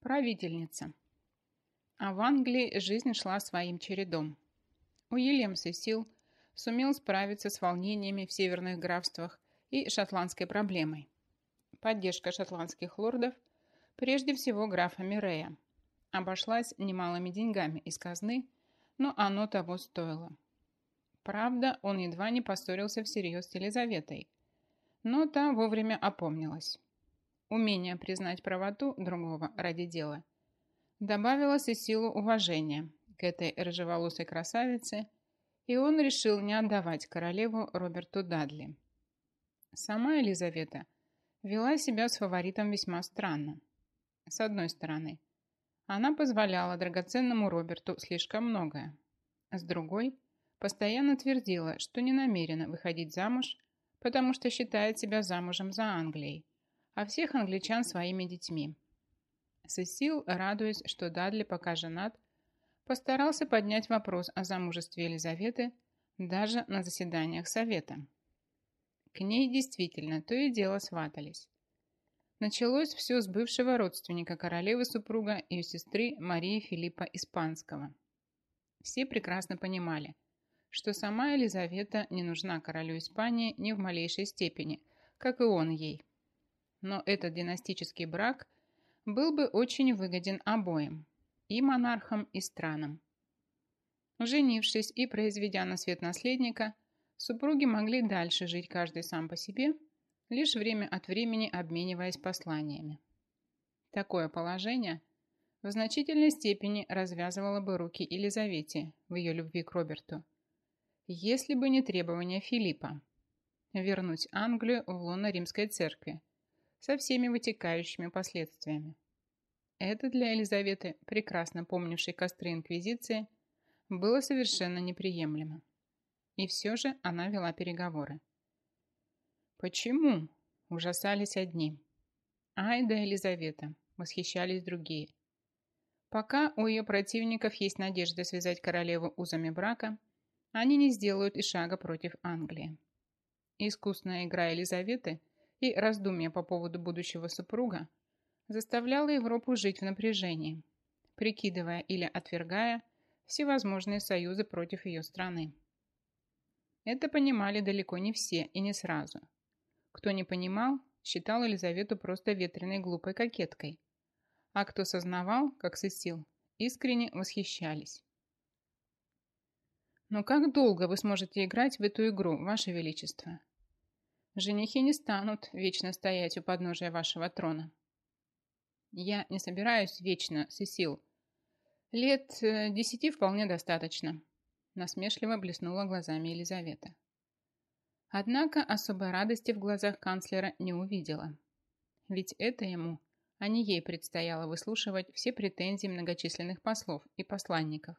Правительница. А в Англии жизнь шла своим чередом. Уильям Сесил сумел справиться с волнениями в северных графствах и шотландской проблемой. Поддержка шотландских лордов, прежде всего графа Мирея, обошлась немалыми деньгами из казны, но оно того стоило. Правда, он едва не поссорился всерьез с Елизаветой, но та вовремя опомнилась. Умение признать правоту другого ради дела добавилось и силу уважения к этой рыжеволосой красавице, и он решил не отдавать королеву Роберту Дадли. Сама Елизавета вела себя с фаворитом весьма странно. С одной стороны, она позволяла драгоценному Роберту слишком многое. С другой, постоянно твердила, что не намерена выходить замуж, потому что считает себя замужем за Англией, а всех англичан своими детьми. Сесил, радуясь, что Дадли пока женат, постарался поднять вопрос о замужестве Елизаветы даже на заседаниях совета. К ней действительно то и дело сватались. Началось все с бывшего родственника королевы супруга ее сестры Марии Филиппа Испанского. Все прекрасно понимали, что сама Елизавета не нужна королю Испании ни в малейшей степени, как и он ей. Но этот династический брак был бы очень выгоден обоим, и монархам, и странам. Женившись и произведя на свет наследника, супруги могли дальше жить каждый сам по себе, лишь время от времени обмениваясь посланиями. Такое положение в значительной степени развязывало бы руки Елизавете в ее любви к Роберту, если бы не требование Филиппа вернуть Англию в лоно римской церкви со всеми вытекающими последствиями. Это для Елизаветы, прекрасно помнившей костры Инквизиции, было совершенно неприемлемо. И все же она вела переговоры. Почему? Ужасались одни. Ай да Елизавета, восхищались другие. Пока у ее противников есть надежда связать королеву узами брака, они не сделают и шага против Англии. Искусная игра Елизаветы и раздумья по поводу будущего супруга заставляла Европу жить в напряжении, прикидывая или отвергая всевозможные союзы против ее страны. Это понимали далеко не все и не сразу – кто не понимал, считал Елизавету просто ветреной глупой кокеткой. А кто сознавал, как Сесил, искренне восхищались. «Но как долго вы сможете играть в эту игру, Ваше Величество? Женихи не станут вечно стоять у подножия вашего трона». «Я не собираюсь вечно, Сесил. Лет э, десяти вполне достаточно», насмешливо блеснула глазами Елизавета. Однако особой радости в глазах канцлера не увидела. Ведь это ему, а не ей предстояло выслушивать все претензии многочисленных послов и посланников.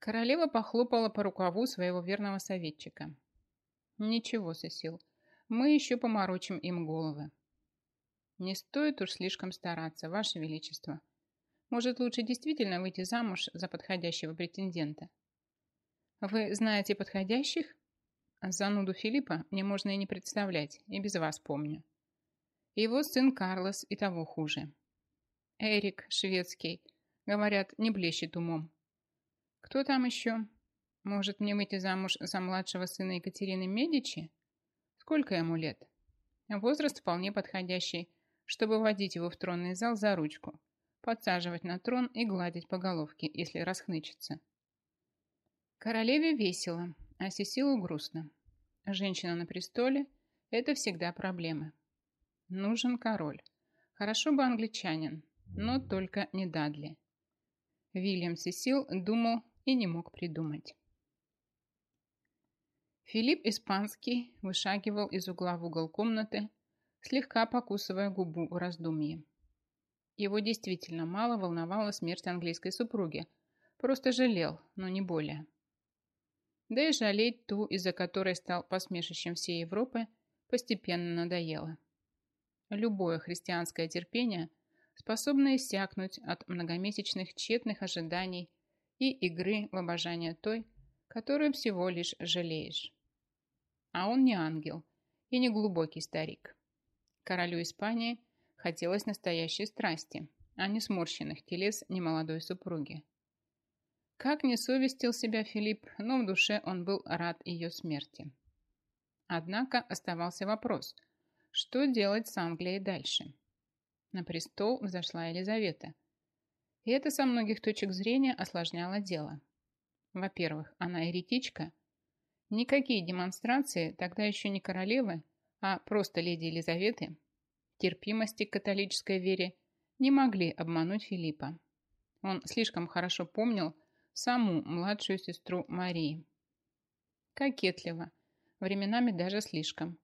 Королева похлопала по рукаву своего верного советчика. «Ничего, Сесил, мы еще поморочим им головы». «Не стоит уж слишком стараться, Ваше Величество. Может, лучше действительно выйти замуж за подходящего претендента?» «Вы знаете подходящих?» Зануду Филиппа мне можно и не представлять, и без вас помню. Его сын Карлос и того хуже. Эрик, шведский, говорят, не блещет умом. Кто там еще? Может мне выйти замуж за младшего сына Екатерины Медичи? Сколько ему лет? Возраст вполне подходящий, чтобы водить его в тронный зал за ручку, подсаживать на трон и гладить по головке, если расхнычется. Королеве весело, а Сесилу грустно. Женщина на престоле – это всегда проблема. Нужен король. Хорошо бы англичанин, но только не Дадли. Вильям Сесил думал и не мог придумать. Филипп Испанский вышагивал из угла в угол комнаты, слегка покусывая губу в раздумье. Его действительно мало волновала смерть английской супруги, просто жалел, но не более. Да и жалеть ту, из-за которой стал посмешищем всей Европы, постепенно надоело. Любое христианское терпение способно иссякнуть от многомесячных тщетных ожиданий и игры в обожание той, которую всего лишь жалеешь. А он не ангел и не глубокий старик. Королю Испании хотелось настоящей страсти, а не сморщенных телес немолодой супруги. Как не совестил себя Филипп, но в душе он был рад ее смерти. Однако оставался вопрос, что делать с Англией дальше? На престол взошла Елизавета. И это со многих точек зрения осложняло дело. Во-первых, она еретичка. Никакие демонстрации тогда еще не королевы, а просто леди Елизаветы, терпимости к католической вере не могли обмануть Филиппа. Он слишком хорошо помнил саму младшую сестру Марии. Кокетливо, временами даже слишком.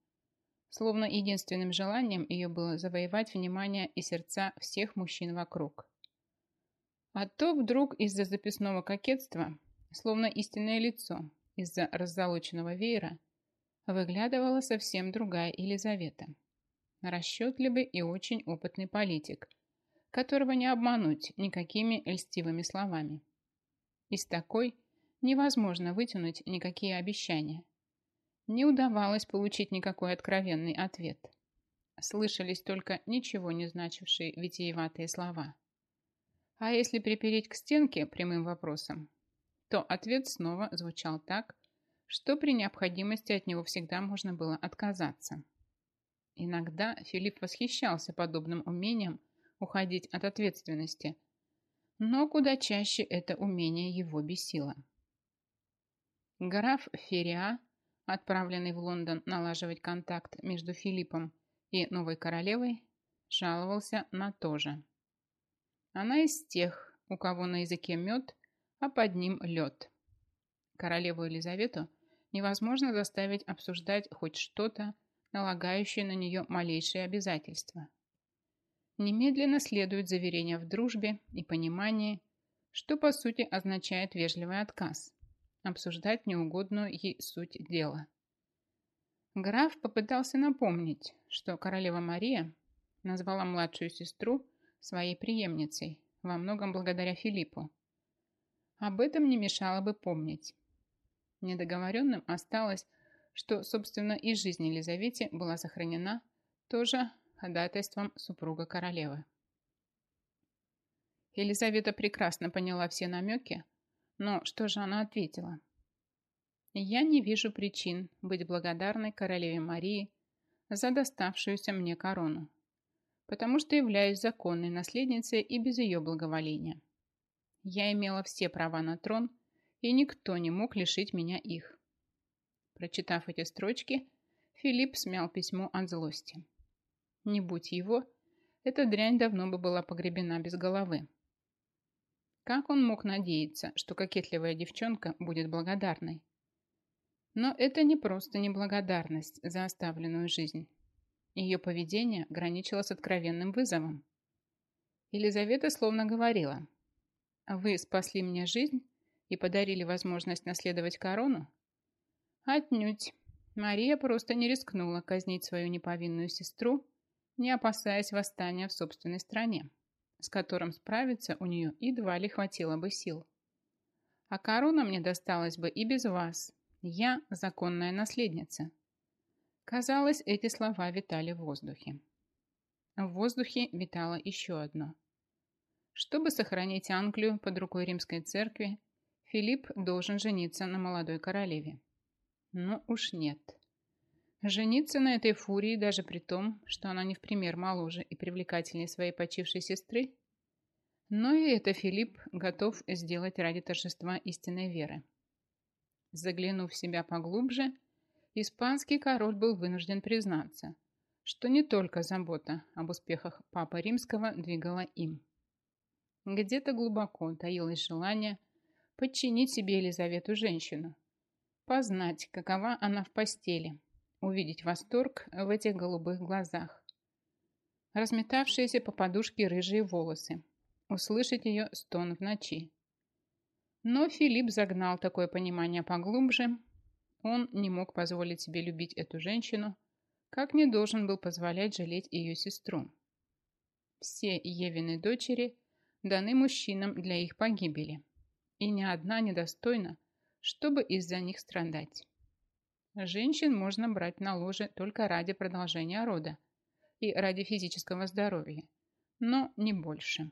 Словно единственным желанием ее было завоевать внимание и сердца всех мужчин вокруг. А то вдруг из-за записного кокетства, словно истинное лицо, из-за раззолоченного веера, выглядывала совсем другая Елизавета. Расчетливый и очень опытный политик, которого не обмануть никакими льстивыми словами. Из такой невозможно вытянуть никакие обещания. Не удавалось получить никакой откровенный ответ. Слышались только ничего не значившие витиеватые слова. А если припереть к стенке прямым вопросом, то ответ снова звучал так, что при необходимости от него всегда можно было отказаться. Иногда Филипп восхищался подобным умением уходить от ответственности – но куда чаще это умение его бесило. Граф Фериа, отправленный в Лондон налаживать контакт между Филиппом и новой королевой, жаловался на то же. Она из тех, у кого на языке мед, а под ним лед. Королеву Елизавету невозможно заставить обсуждать хоть что-то, налагающее на нее малейшие обязательства немедленно следует заверение в дружбе и понимании, что по сути означает вежливый отказ, обсуждать неугодную ей суть дела. Граф попытался напомнить, что королева Мария назвала младшую сестру своей преемницей, во многом благодаря Филиппу. Об этом не мешало бы помнить. Недоговоренным осталось, что, собственно, и жизнь Елизавете была сохранена тоже ходатайством супруга королевы. Елизавета прекрасно поняла все намеки, но что же она ответила? «Я не вижу причин быть благодарной королеве Марии за доставшуюся мне корону, потому что являюсь законной наследницей и без ее благоволения. Я имела все права на трон, и никто не мог лишить меня их». Прочитав эти строчки, Филипп смял письмо от злости. Не будь его, эта дрянь давно бы была погребена без головы. Как он мог надеяться, что кокетливая девчонка будет благодарной? Но это не просто неблагодарность за оставленную жизнь. Ее поведение граничило с откровенным вызовом. Елизавета словно говорила, «Вы спасли мне жизнь и подарили возможность наследовать корону?» Отнюдь. Мария просто не рискнула казнить свою неповинную сестру не опасаясь восстания в собственной стране, с которым справиться у нее едва ли хватило бы сил. А корона мне досталась бы и без вас. Я законная наследница. Казалось, эти слова витали в воздухе. В воздухе витало еще одно. Чтобы сохранить Англию под рукой римской церкви, Филипп должен жениться на молодой королеве. Но уж нет. Жениться на этой фурии даже при том, что она не в пример моложе и привлекательнее своей почившей сестры? Но и это Филипп готов сделать ради торжества истинной веры. Заглянув в себя поглубже, испанский король был вынужден признаться, что не только забота об успехах Папы Римского двигала им. Где-то глубоко таилось желание подчинить себе Елизавету женщину, познать, какова она в постели – увидеть восторг в этих голубых глазах. Разметавшиеся по подушке рыжие волосы. Услышать ее стон в ночи. Но Филипп загнал такое понимание поглубже. Он не мог позволить себе любить эту женщину, как не должен был позволять жалеть ее сестру. Все Евины дочери даны мужчинам для их погибели, и ни одна недостойна, чтобы из-за них страдать. Женщин можно брать на ложе только ради продолжения рода и ради физического здоровья, но не больше.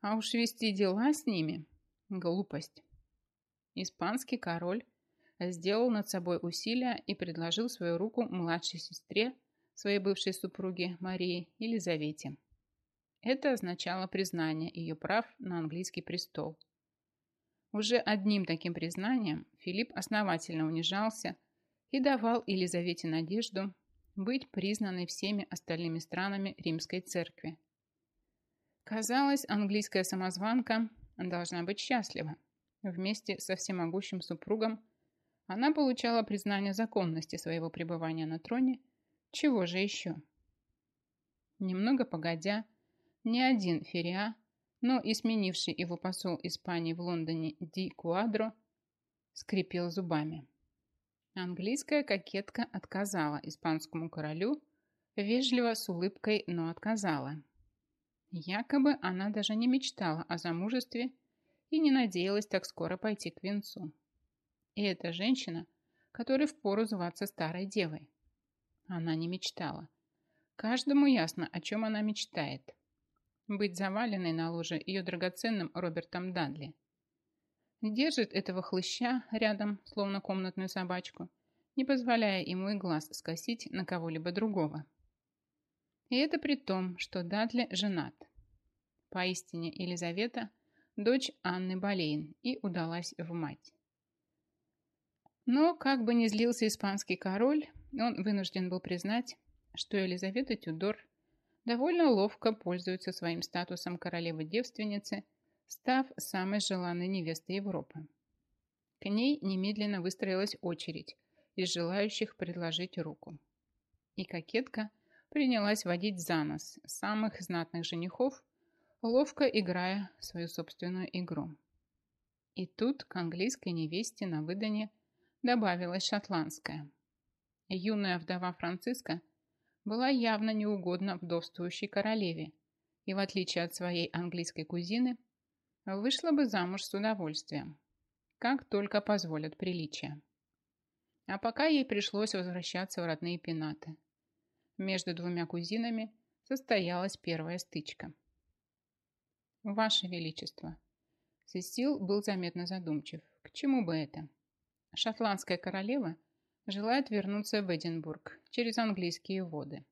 А уж вести дела с ними – глупость. Испанский король сделал над собой усилия и предложил свою руку младшей сестре, своей бывшей супруге Марии Елизавете. Это означало признание ее прав на английский престол. Уже одним таким признанием Филипп основательно унижался и давал Елизавете надежду быть признанной всеми остальными странами Римской Церкви. Казалось, английская самозванка должна быть счастлива. Вместе со всемогущим супругом она получала признание законности своего пребывания на троне. Чего же еще? Немного погодя, ни один Фериа, но и сменивший его посол Испании в Лондоне Ди Куадро, скрипел зубами. Английская кокетка отказала испанскому королю, вежливо с улыбкой, но отказала. Якобы она даже не мечтала о замужестве и не надеялась так скоро пойти к венцу. И эта женщина, которой впору зваться старой девой. Она не мечтала. Каждому ясно, о чем она мечтает. Быть заваленной на ложе ее драгоценным Робертом Дадли. Держит этого хлыща рядом, словно комнатную собачку, не позволяя ему и глаз скосить на кого-либо другого. И это при том, что Дадли женат. Поистине Елизавета – дочь Анны Болейн и удалась в мать. Но, как бы ни злился испанский король, он вынужден был признать, что Елизавета Тюдор довольно ловко пользуется своим статусом королевы-девственницы, став самой желанной невестой Европы. К ней немедленно выстроилась очередь из желающих предложить руку. И кокетка принялась водить за нос самых знатных женихов, ловко играя свою собственную игру. И тут к английской невесте на выдане добавилась шотландская. Юная вдова Франциска была явно неугодна вдовствующей королеве и, в отличие от своей английской кузины, вышла бы замуж с удовольствием, как только позволят приличия. А пока ей пришлось возвращаться в родные пенаты. Между двумя кузинами состоялась первая стычка. «Ваше Величество!» Сесил был заметно задумчив. К чему бы это? шотландская королева желает вернуться в Эдинбург через английские воды.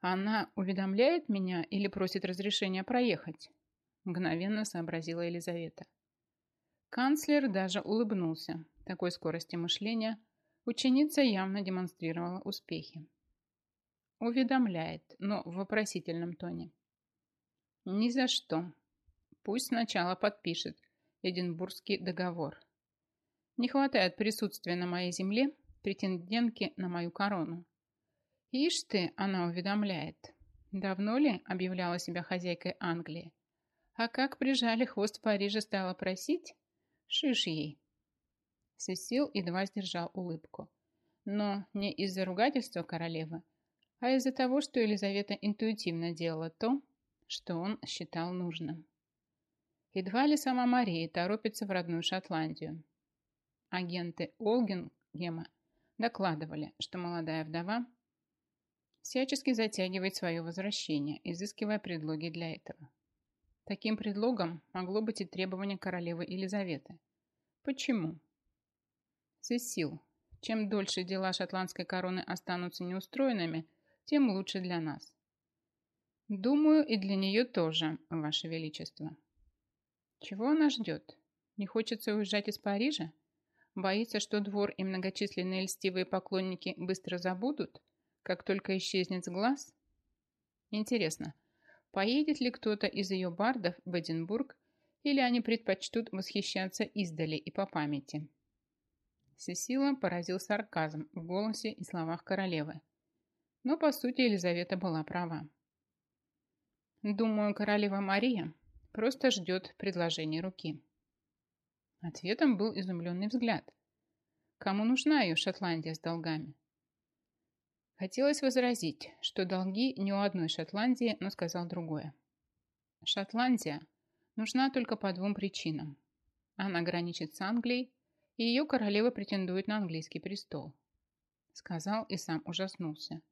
Она уведомляет меня или просит разрешения проехать? Мгновенно сообразила Елизавета. Канцлер даже улыбнулся. Такой скорости мышления ученица явно демонстрировала успехи. Уведомляет, но в вопросительном тоне. Ни за что. Пусть сначала подпишет Эдинбургский договор. Не хватает присутствия на моей земле претендентки на мою корону. Ишь ты, она уведомляет. Давно ли объявляла себя хозяйкой Англии? А как прижали хвост в Париже стала просить? Шиш ей. Сесил едва сдержал улыбку. Но не из-за ругательства королевы, а из-за того, что Елизавета интуитивно делала то, что он считал нужным. Едва ли сама Мария торопится в родную Шотландию, Агенты Олгингема докладывали, что молодая вдова всячески затягивает свое возвращение, изыскивая предлоги для этого. Таким предлогом могло быть и требование королевы Елизаветы. Почему? Сесил, чем дольше дела шотландской короны останутся неустроенными, тем лучше для нас. Думаю, и для нее тоже, Ваше Величество. Чего она ждет? Не хочется уезжать из Парижа? Боится, что двор и многочисленные льстивые поклонники быстро забудут, как только исчезнет с глаз? Интересно, поедет ли кто-то из ее бардов в Эдинбург, или они предпочтут восхищаться издали и по памяти? Сесила поразил сарказм в голосе и словах королевы. Но, по сути, Елизавета была права. Думаю, королева Мария просто ждет предложения руки. Ответом был изумленный взгляд. Кому нужна ее Шотландия с долгами? Хотелось возразить, что долги не у одной Шотландии, но сказал другое. Шотландия нужна только по двум причинам. Она граничит с Англией, и ее королева претендует на английский престол. Сказал и сам ужаснулся.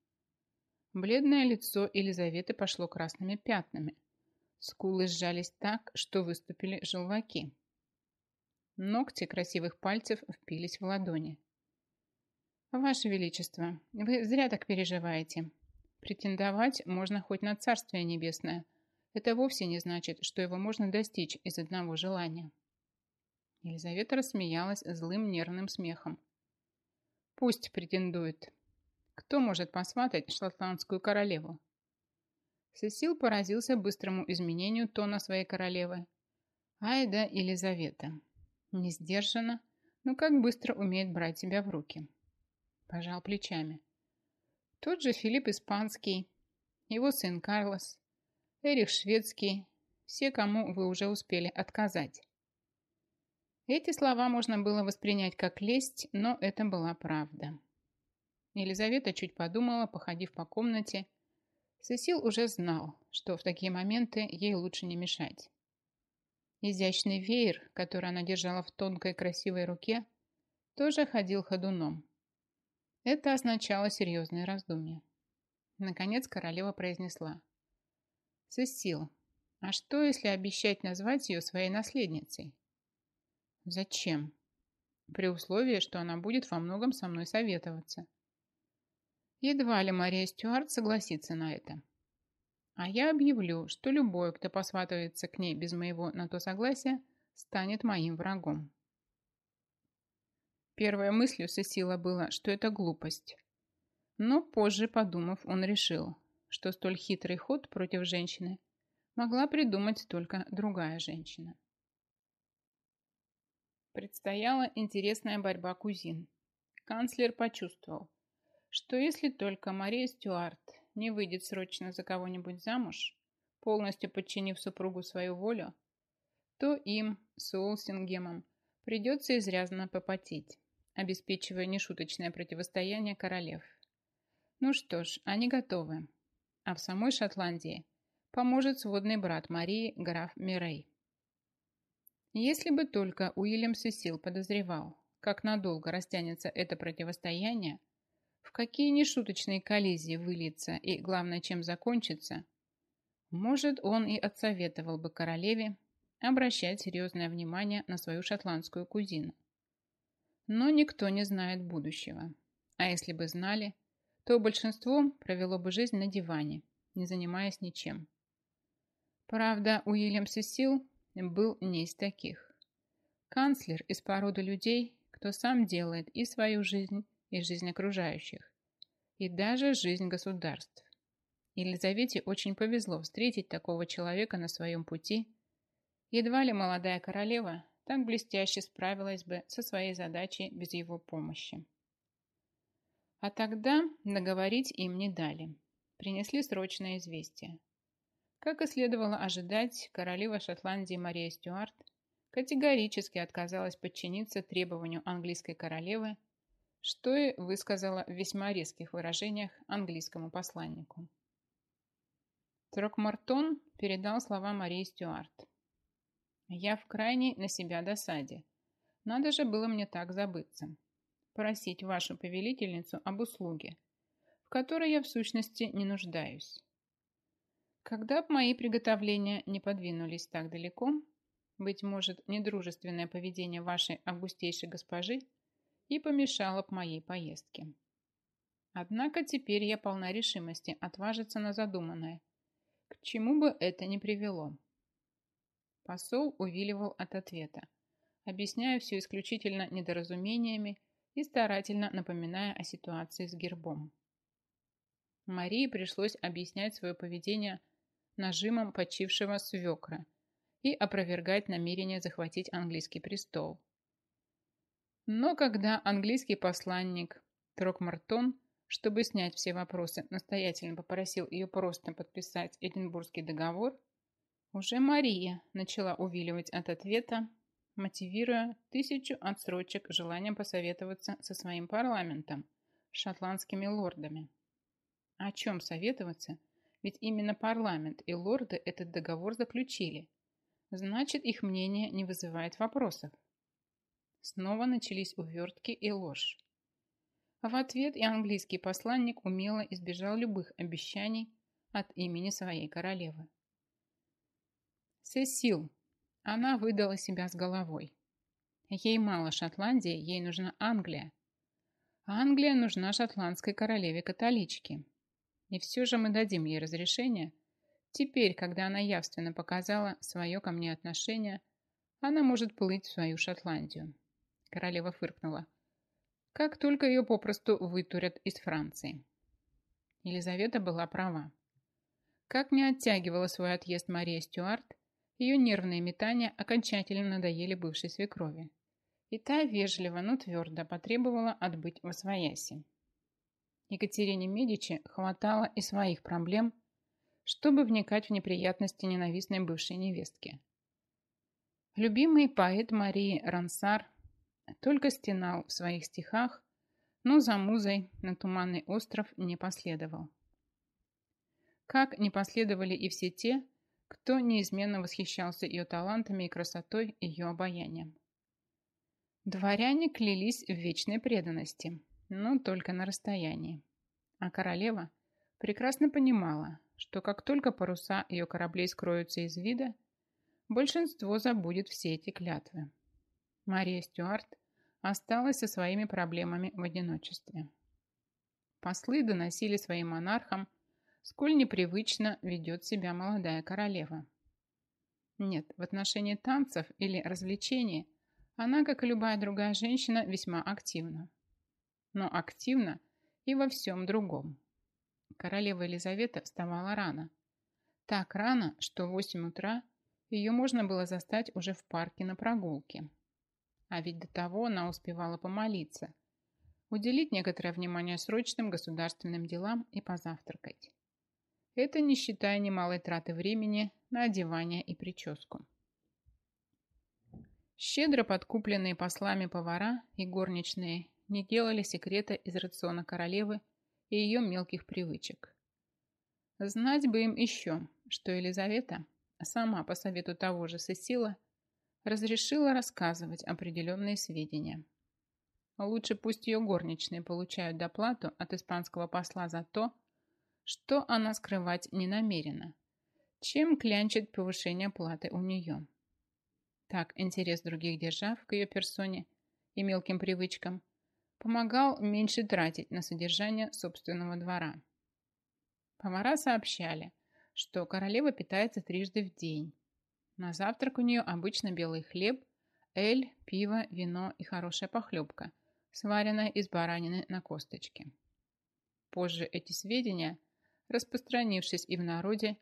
Бледное лицо Елизаветы пошло красными пятнами, Скулы сжались так, что выступили желваки. Ногти красивых пальцев впились в ладони. «Ваше Величество, вы зря так переживаете. Претендовать можно хоть на Царствие Небесное. Это вовсе не значит, что его можно достичь из одного желания». Елизавета рассмеялась злым нервным смехом. «Пусть претендует. Кто может посватать шотландскую королеву?» Сесил поразился быстрому изменению тона своей королевы. Айда Елизавета. Не сдержана, но как быстро умеет брать себя в руки. Пожал плечами. Тот же Филипп Испанский, его сын Карлос, Эрих Шведский, все, кому вы уже успели отказать. Эти слова можно было воспринять как лесть, но это была правда. Елизавета чуть подумала, походив по комнате, Сесил уже знал, что в такие моменты ей лучше не мешать. Изящный веер, который она держала в тонкой красивой руке, тоже ходил ходуном. Это означало серьезное раздумье. Наконец королева произнесла. «Сесил, а что, если обещать назвать ее своей наследницей?» «Зачем?» «При условии, что она будет во многом со мной советоваться. Едва ли Мария Стюарт согласится на это. А я объявлю, что любой, кто посватывается к ней без моего на то согласия, станет моим врагом. Первой мыслью Сесила было, что это глупость. Но позже, подумав, он решил, что столь хитрый ход против женщины могла придумать только другая женщина. Предстояла интересная борьба кузин. Канцлер почувствовал, что если только Мария Стюарт не выйдет срочно за кого-нибудь замуж, полностью подчинив супругу свою волю, то им с Уолсингемом придется изрядно попотеть, обеспечивая нешуточное противостояние королев. Ну что ж, они готовы. А в самой Шотландии поможет сводный брат Марии, граф Мирей. Если бы только Уильям Сесил подозревал, как надолго растянется это противостояние, в какие нешуточные коллизии выльется и, главное, чем закончится, может, он и отсоветовал бы королеве обращать серьезное внимание на свою шотландскую кузину. Но никто не знает будущего. А если бы знали, то большинство провело бы жизнь на диване, не занимаясь ничем. Правда, Уильям Сесил был не из таких. Канцлер из породы людей, кто сам делает и свою жизнь, и жизнь окружающих, и даже жизнь государств. Елизавете очень повезло встретить такого человека на своем пути. Едва ли молодая королева так блестяще справилась бы со своей задачей без его помощи. А тогда наговорить им не дали. Принесли срочное известие. Как и следовало ожидать, королева Шотландии Мария Стюарт категорически отказалась подчиниться требованию английской королевы что и высказала в весьма резких выражениях английскому посланнику. Трокмартон передал слова Марии Стюарт. «Я в крайней на себя досаде. Надо же было мне так забыться. Просить вашу повелительницу об услуге, в которой я в сущности не нуждаюсь. Когда б мои приготовления не подвинулись так далеко, быть может, недружественное поведение вашей августейшей госпожи – и помешала б моей поездке. Однако теперь я полна решимости отважиться на задуманное, к чему бы это ни привело. Посол увиливал от ответа, объясняя все исключительно недоразумениями и старательно напоминая о ситуации с гербом. Марии пришлось объяснять свое поведение нажимом почившего свекра и опровергать намерение захватить английский престол – но когда английский посланник Трокмартон, чтобы снять все вопросы, настоятельно попросил ее просто подписать Эдинбургский договор, уже Мария начала увиливать от ответа, мотивируя тысячу отсрочек желанием посоветоваться со своим парламентом, шотландскими лордами. О чем советоваться? Ведь именно парламент и лорды этот договор заключили. Значит, их мнение не вызывает вопросов. Снова начались увертки и ложь. А в ответ и английский посланник умело избежал любых обещаний от имени своей королевы. Сесил. Она выдала себя с головой. Ей мало Шотландии, ей нужна Англия. Англия нужна шотландской королеве-католичке. И все же мы дадим ей разрешение. Теперь, когда она явственно показала свое ко мне отношение, она может плыть в свою Шотландию. Королева фыркнула. Как только ее попросту вытурят из Франции. Елизавета была права. Как не оттягивала свой отъезд Мария Стюарт, ее нервные метания окончательно надоели бывшей свекрови и та вежливо, но твердо потребовала отбыть во свояси. Екатерине Медичи хватало и своих проблем, чтобы вникать в неприятности ненавистной бывшей невестки. Любимый поэт Марии Рансар только стенал в своих стихах, но за музой на Туманный остров не последовал. Как не последовали и все те, кто неизменно восхищался ее талантами и красотой, ее обаянием. Дворяне клялись в вечной преданности, но только на расстоянии. А королева прекрасно понимала, что как только паруса ее кораблей скроются из вида, большинство забудет все эти клятвы. Мария Стюарт осталась со своими проблемами в одиночестве. Послы доносили своим монархам, сколь непривычно ведет себя молодая королева. Нет, в отношении танцев или развлечений она, как и любая другая женщина, весьма активна. Но активна и во всем другом. Королева Елизавета вставала рано. Так рано, что в 8 утра ее можно было застать уже в парке на прогулке. А ведь до того она успевала помолиться, уделить некоторое внимание срочным государственным делам и позавтракать. Это не считая немалой траты времени на одевание и прическу. Щедро подкупленные послами повара и горничные не делали секрета из рациона королевы и ее мелких привычек. Знать бы им еще, что Елизавета, сама по совету того же Сесила, разрешила рассказывать определенные сведения. Лучше пусть ее горничные получают доплату от испанского посла за то, что она скрывать не намерена, чем клянчит повышение платы у нее. Так интерес других держав к ее персоне и мелким привычкам помогал меньше тратить на содержание собственного двора. Повара сообщали, что королева питается трижды в день. На завтрак у нее обычно белый хлеб, эль, пиво, вино и хорошая похлебка, сваренная из баранины на косточке. Позже эти сведения, распространившись и в народе,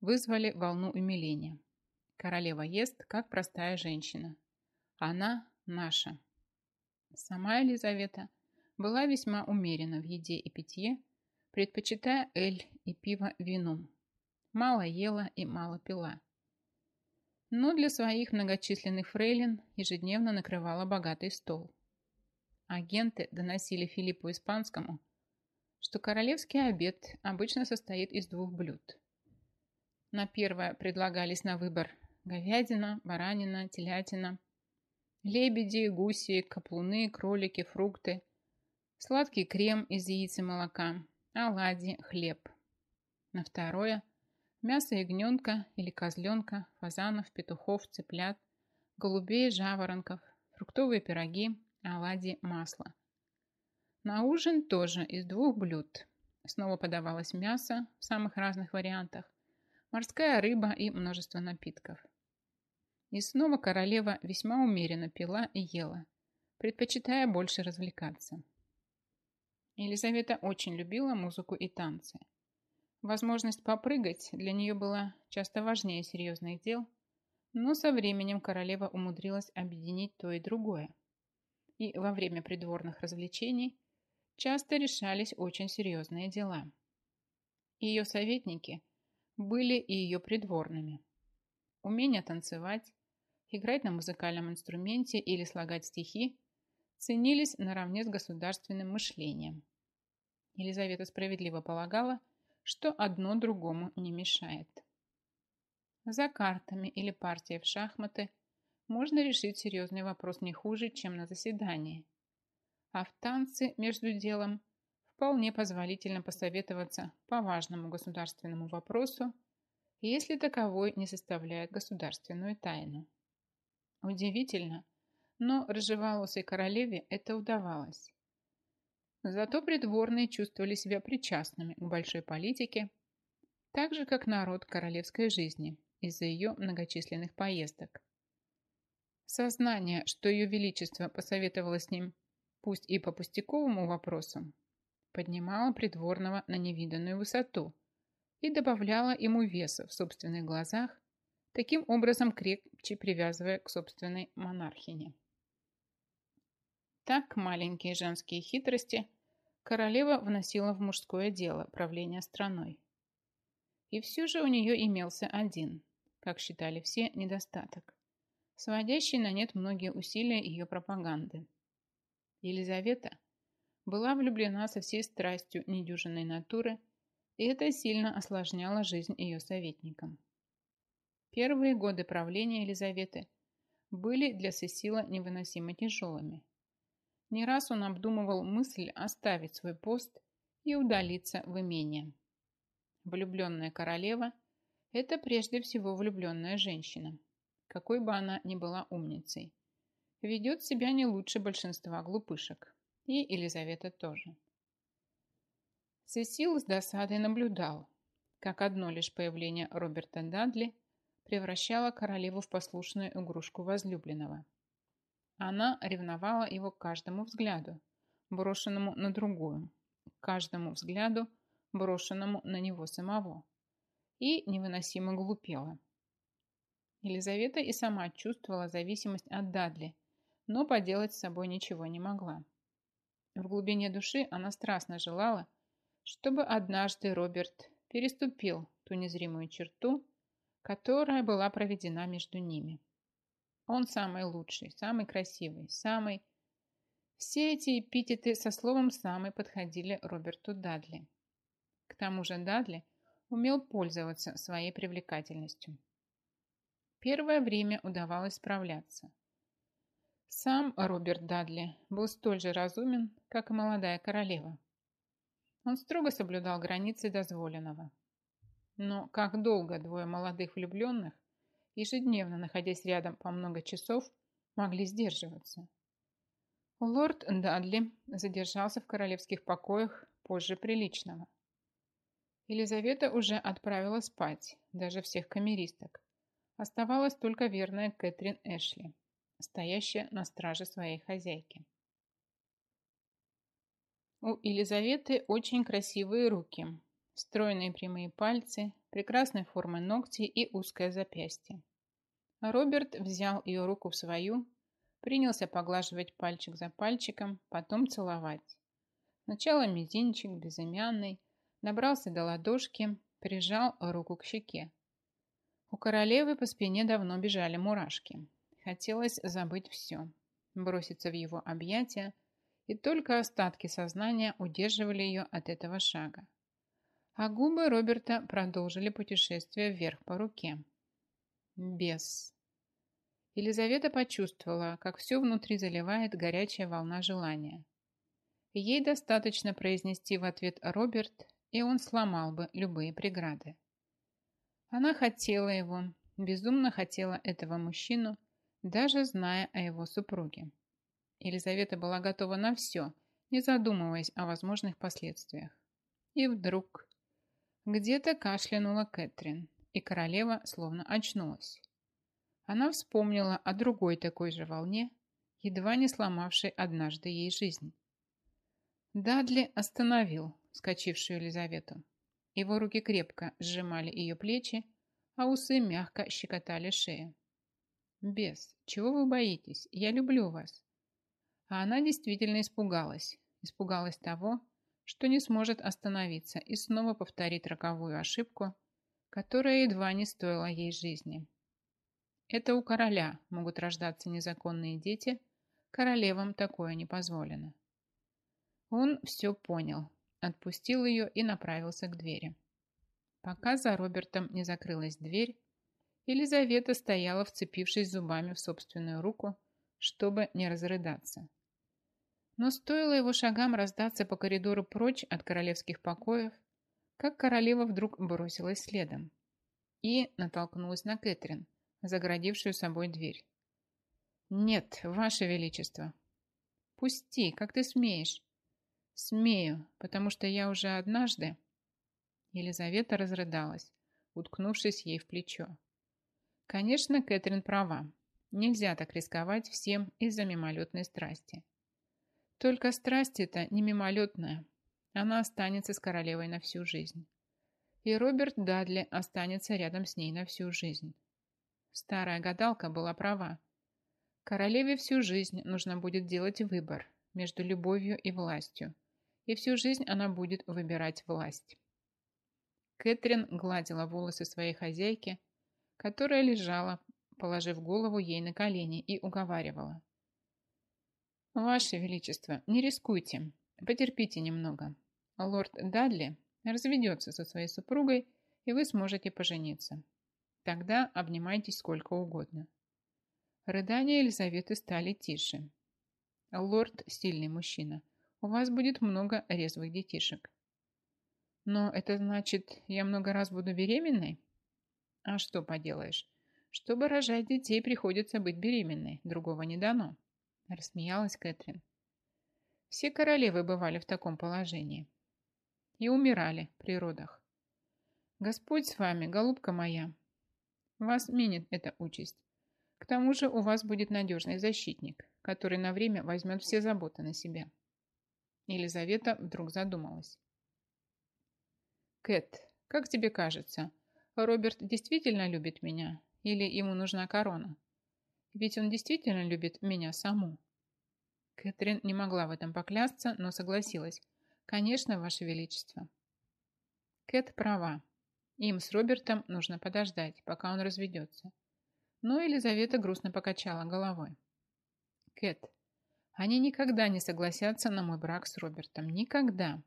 вызвали волну умиления. Королева ест, как простая женщина. Она наша. Сама Елизавета была весьма умерена в еде и питье, предпочитая эль и пиво вину. Мало ела и мало пила. Но для своих многочисленных фрейлин ежедневно накрывала богатый стол. Агенты доносили Филиппу Испанскому, что королевский обед обычно состоит из двух блюд. На первое предлагались на выбор говядина, баранина, телятина, лебеди, гуси, каплуны, кролики, фрукты, сладкий крем из яиц и молока, оладьи, хлеб. На второе – мясо ягненка или козленка, фазанов, петухов, цыплят, голубей, жаворонков, фруктовые пироги, оладьи, масло. На ужин тоже из двух блюд. Снова подавалось мясо в самых разных вариантах, морская рыба и множество напитков. И снова королева весьма умеренно пила и ела, предпочитая больше развлекаться. Елизавета очень любила музыку и танцы. Возможность попрыгать для нее была часто важнее серьезных дел, но со временем королева умудрилась объединить то и другое. И во время придворных развлечений часто решались очень серьезные дела. Ее советники были и ее придворными. Умение танцевать, играть на музыкальном инструменте или слагать стихи ценились наравне с государственным мышлением. Елизавета справедливо полагала, что одно другому не мешает. За картами или партией в шахматы можно решить серьезный вопрос не хуже, чем на заседании. А в танце между делом вполне позволительно посоветоваться по важному государственному вопросу если таковой не составляет государственную тайну. Удивительно, но рыжеволосой королеве это удавалось. Зато придворные чувствовали себя причастными к большой политике, так же, как народ королевской жизни из-за ее многочисленных поездок. Сознание, что ее величество посоветовало с ним, пусть и по пустяковому вопросу, поднимало придворного на невиданную высоту и добавляло ему веса в собственных глазах, таким образом крепче привязывая к собственной монархине. Так маленькие женские хитрости королева вносила в мужское дело правления страной. И все же у нее имелся один, как считали все, недостаток, сводящий на нет многие усилия ее пропаганды. Елизавета была влюблена со всей страстью недюжинной натуры, и это сильно осложняло жизнь ее советникам. Первые годы правления Елизаветы были для Сесила невыносимо тяжелыми. Не раз он обдумывал мысль оставить свой пост и удалиться в имение. Влюбленная королева – это прежде всего влюбленная женщина, какой бы она ни была умницей. Ведет себя не лучше большинства глупышек. И Елизавета тоже. Сесил с досадой наблюдал, как одно лишь появление Роберта Дадли превращало королеву в послушную игрушку возлюбленного – она ревновала его каждому взгляду, брошенному на другую, каждому взгляду, брошенному на него самого, и невыносимо глупела. Елизавета и сама чувствовала зависимость от Дадли, но поделать с собой ничего не могла. В глубине души она страстно желала, чтобы однажды Роберт переступил ту незримую черту, которая была проведена между ними. Он самый лучший, самый красивый, самый... Все эти эпитеты со словом «самый» подходили Роберту Дадли. К тому же Дадли умел пользоваться своей привлекательностью. Первое время удавалось справляться. Сам Роберт Дадли был столь же разумен, как и молодая королева. Он строго соблюдал границы дозволенного. Но как долго двое молодых влюбленных ежедневно находясь рядом по много часов, могли сдерживаться. Лорд Дадли задержался в королевских покоях позже приличного. Елизавета уже отправила спать даже всех камеристок. Оставалась только верная Кэтрин Эшли, стоящая на страже своей хозяйки. У Елизаветы очень красивые руки, стройные прямые пальцы, прекрасной формы ногти и узкое запястье. Роберт взял ее руку в свою, принялся поглаживать пальчик за пальчиком, потом целовать. Сначала мизинчик, безымянный, набрался до ладошки, прижал руку к щеке. У королевы по спине давно бежали мурашки. Хотелось забыть все, броситься в его объятия, и только остатки сознания удерживали ее от этого шага а губы Роберта продолжили путешествие вверх по руке. Бес. Елизавета почувствовала, как все внутри заливает горячая волна желания. Ей достаточно произнести в ответ «Роберт», и он сломал бы любые преграды. Она хотела его, безумно хотела этого мужчину, даже зная о его супруге. Елизавета была готова на все, не задумываясь о возможных последствиях. И вдруг где-то кашлянула Кэтрин, и королева словно очнулась. Она вспомнила о другой такой же волне, едва не сломавшей однажды ей жизнь. Дадли остановил вскочившую Елизавету. Его руки крепко сжимали ее плечи, а усы мягко щекотали шею. «Бес, чего вы боитесь? Я люблю вас». А она действительно испугалась. Испугалась того, что не сможет остановиться и снова повторит роковую ошибку, которая едва не стоила ей жизни. Это у короля могут рождаться незаконные дети, королевам такое не позволено. Он все понял, отпустил ее и направился к двери. Пока за Робертом не закрылась дверь, Елизавета стояла, вцепившись зубами в собственную руку, чтобы не разрыдаться. Но стоило его шагам раздаться по коридору прочь от королевских покоев, как королева вдруг бросилась следом. и натолкнулась на Кэтрин, загородившую собой дверь. «Нет, Ваше Величество!» «Пусти, как ты смеешь?» «Смею, потому что я уже однажды...» Елизавета разрыдалась, уткнувшись ей в плечо. Конечно, Кэтрин права. Нельзя так рисковать всем из-за мимолетной страсти. Только страсть эта не мимолетная. Она останется с королевой на всю жизнь. И Роберт Дадли останется рядом с ней на всю жизнь. Старая гадалка была права. Королеве всю жизнь нужно будет делать выбор между любовью и властью. И всю жизнь она будет выбирать власть. Кэтрин гладила волосы своей хозяйки, которая лежала, положив голову ей на колени, и уговаривала. «Ваше Величество, не рискуйте, потерпите немного. Лорд Дадли разведется со своей супругой, и вы сможете пожениться. Тогда обнимайтесь сколько угодно». Рыдания Елизаветы стали тише. «Лорд – сильный мужчина. У вас будет много резвых детишек. Но это значит, я много раз буду беременной? А что поделаешь? Чтобы рожать детей, приходится быть беременной. Другого не дано. Рассмеялась Кэтрин. Все королевы бывали в таком положении. И умирали при родах. Господь с вами, голубка моя. Вас минит эта участь. К тому же у вас будет надежный защитник, который на время возьмет все заботы на себя. Елизавета вдруг задумалась. Кэт, как тебе кажется, Роберт действительно любит меня или ему нужна корона? Ведь он действительно любит меня саму. Кэтрин не могла в этом поклясться, но согласилась. Конечно, Ваше Величество. Кэт права. Им с Робертом нужно подождать, пока он разведется. Но Елизавета грустно покачала головой. Кэт, они никогда не согласятся на мой брак с Робертом. Никогда.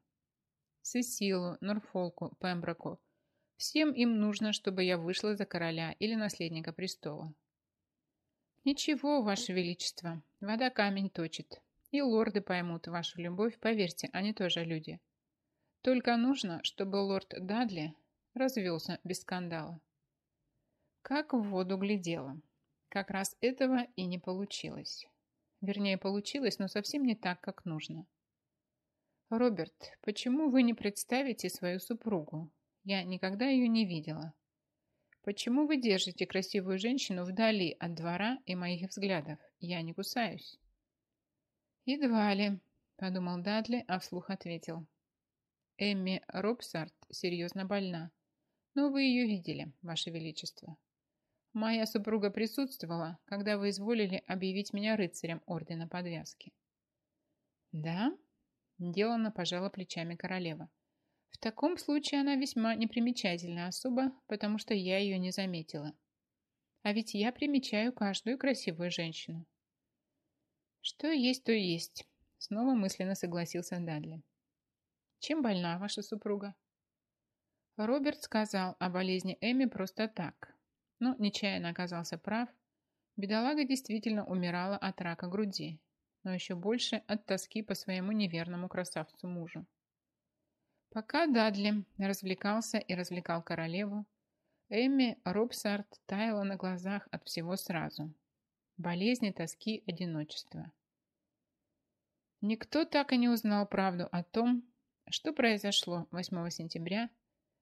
Сесилу, Норфолку, Пемброку. Всем им нужно, чтобы я вышла за короля или наследника престола. Ничего, Ваше Величество, вода камень точит. И лорды поймут вашу любовь, поверьте, они тоже люди. Только нужно, чтобы лорд Дадли развелся без скандала. Как в воду глядела. Как раз этого и не получилось. Вернее, получилось, но совсем не так, как нужно. «Роберт, почему вы не представите свою супругу? Я никогда ее не видела. Почему вы держите красивую женщину вдали от двора и моих взглядов? Я не кусаюсь». «Едва ли», – подумал Дадли, а вслух ответил. «Эмми Робсарт серьезно больна, но вы ее видели, Ваше Величество. Моя супруга присутствовала, когда вы изволили объявить меня рыцарем Ордена Подвязки». «Да?» Деланно пожала плечами королева. В таком случае она весьма непримечательная особа, потому что я ее не заметила. А ведь я примечаю каждую красивую женщину. Что есть, то есть. Снова мысленно согласился Дадли. Чем больна ваша супруга? Роберт сказал о болезни Эми просто так, но нечаянно оказался прав. Бедолага действительно умирала от рака груди, но еще больше от тоски по своему неверному красавцу мужу. Пока Дадли развлекался и развлекал королеву, Эми Робсарт таяла на глазах от всего сразу. Болезни, тоски, одиночества. Никто так и не узнал правду о том, что произошло 8 сентября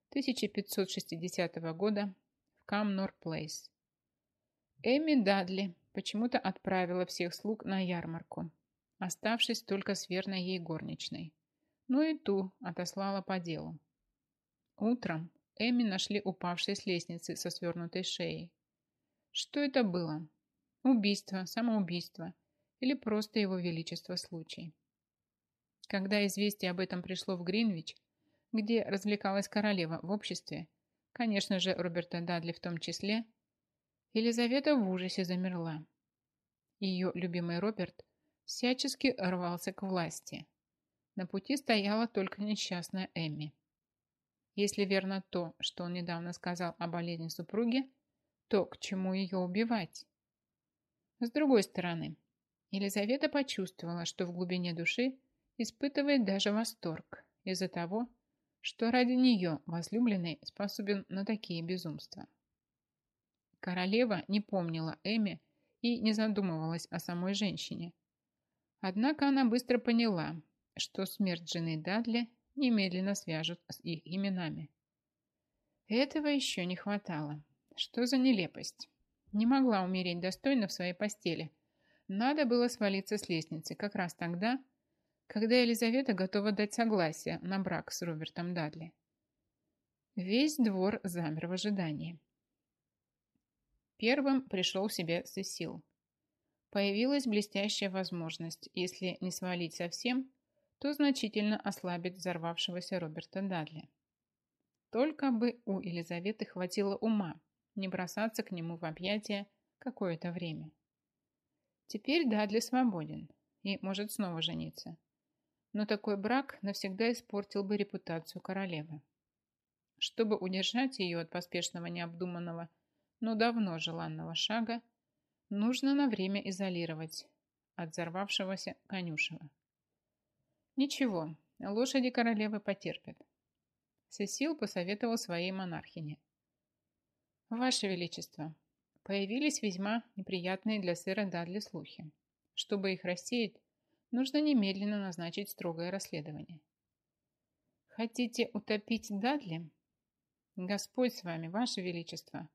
1560 года в Камнор-Плейс. Эми Дадли почему-то отправила всех слуг на ярмарку, оставшись только с верной ей горничной. Ну и ту отослала по делу. Утром Эми нашли упавшей с лестницы со свернутой шеей. Что это было? Убийство, самоубийство или просто его величество случай? Когда известие об этом пришло в Гринвич, где развлекалась королева в обществе, конечно же, Роберта Дадли в том числе, Елизавета в ужасе замерла. Ее любимый Роберт всячески рвался к власти. На пути стояла только несчастная Эмми. Если верно то, что он недавно сказал о болезни супруги, то к чему ее убивать? С другой стороны, Елизавета почувствовала, что в глубине души испытывает даже восторг из-за того, что ради нее возлюбленный способен на такие безумства. Королева не помнила Эми и не задумывалась о самой женщине. Однако она быстро поняла, что смерть жены Дадли немедленно свяжут с их именами. Этого еще не хватало. Что за нелепость? Не могла умереть достойно в своей постели. Надо было свалиться с лестницы как раз тогда, когда Елизавета готова дать согласие на брак с Робертом Дадли. Весь двор замер в ожидании. Первым пришел в себя Сесил. Появилась блестящая возможность, если не свалить совсем, то значительно ослабить взорвавшегося Роберта Дадли. Только бы у Елизаветы хватило ума не бросаться к нему в объятия какое-то время. Теперь Дадли свободен и может снова жениться. Но такой брак навсегда испортил бы репутацию королевы. Чтобы удержать ее от поспешного необдуманного но давно желанного шага нужно на время изолировать от взорвавшегося конюшева. Ничего, лошади королевы потерпят. Сесил посоветовал своей монархине. Ваше Величество, появились весьма неприятные для сэра Дадли слухи. Чтобы их рассеять, нужно немедленно назначить строгое расследование. Хотите утопить Дадли? Господь с вами, Ваше Величество,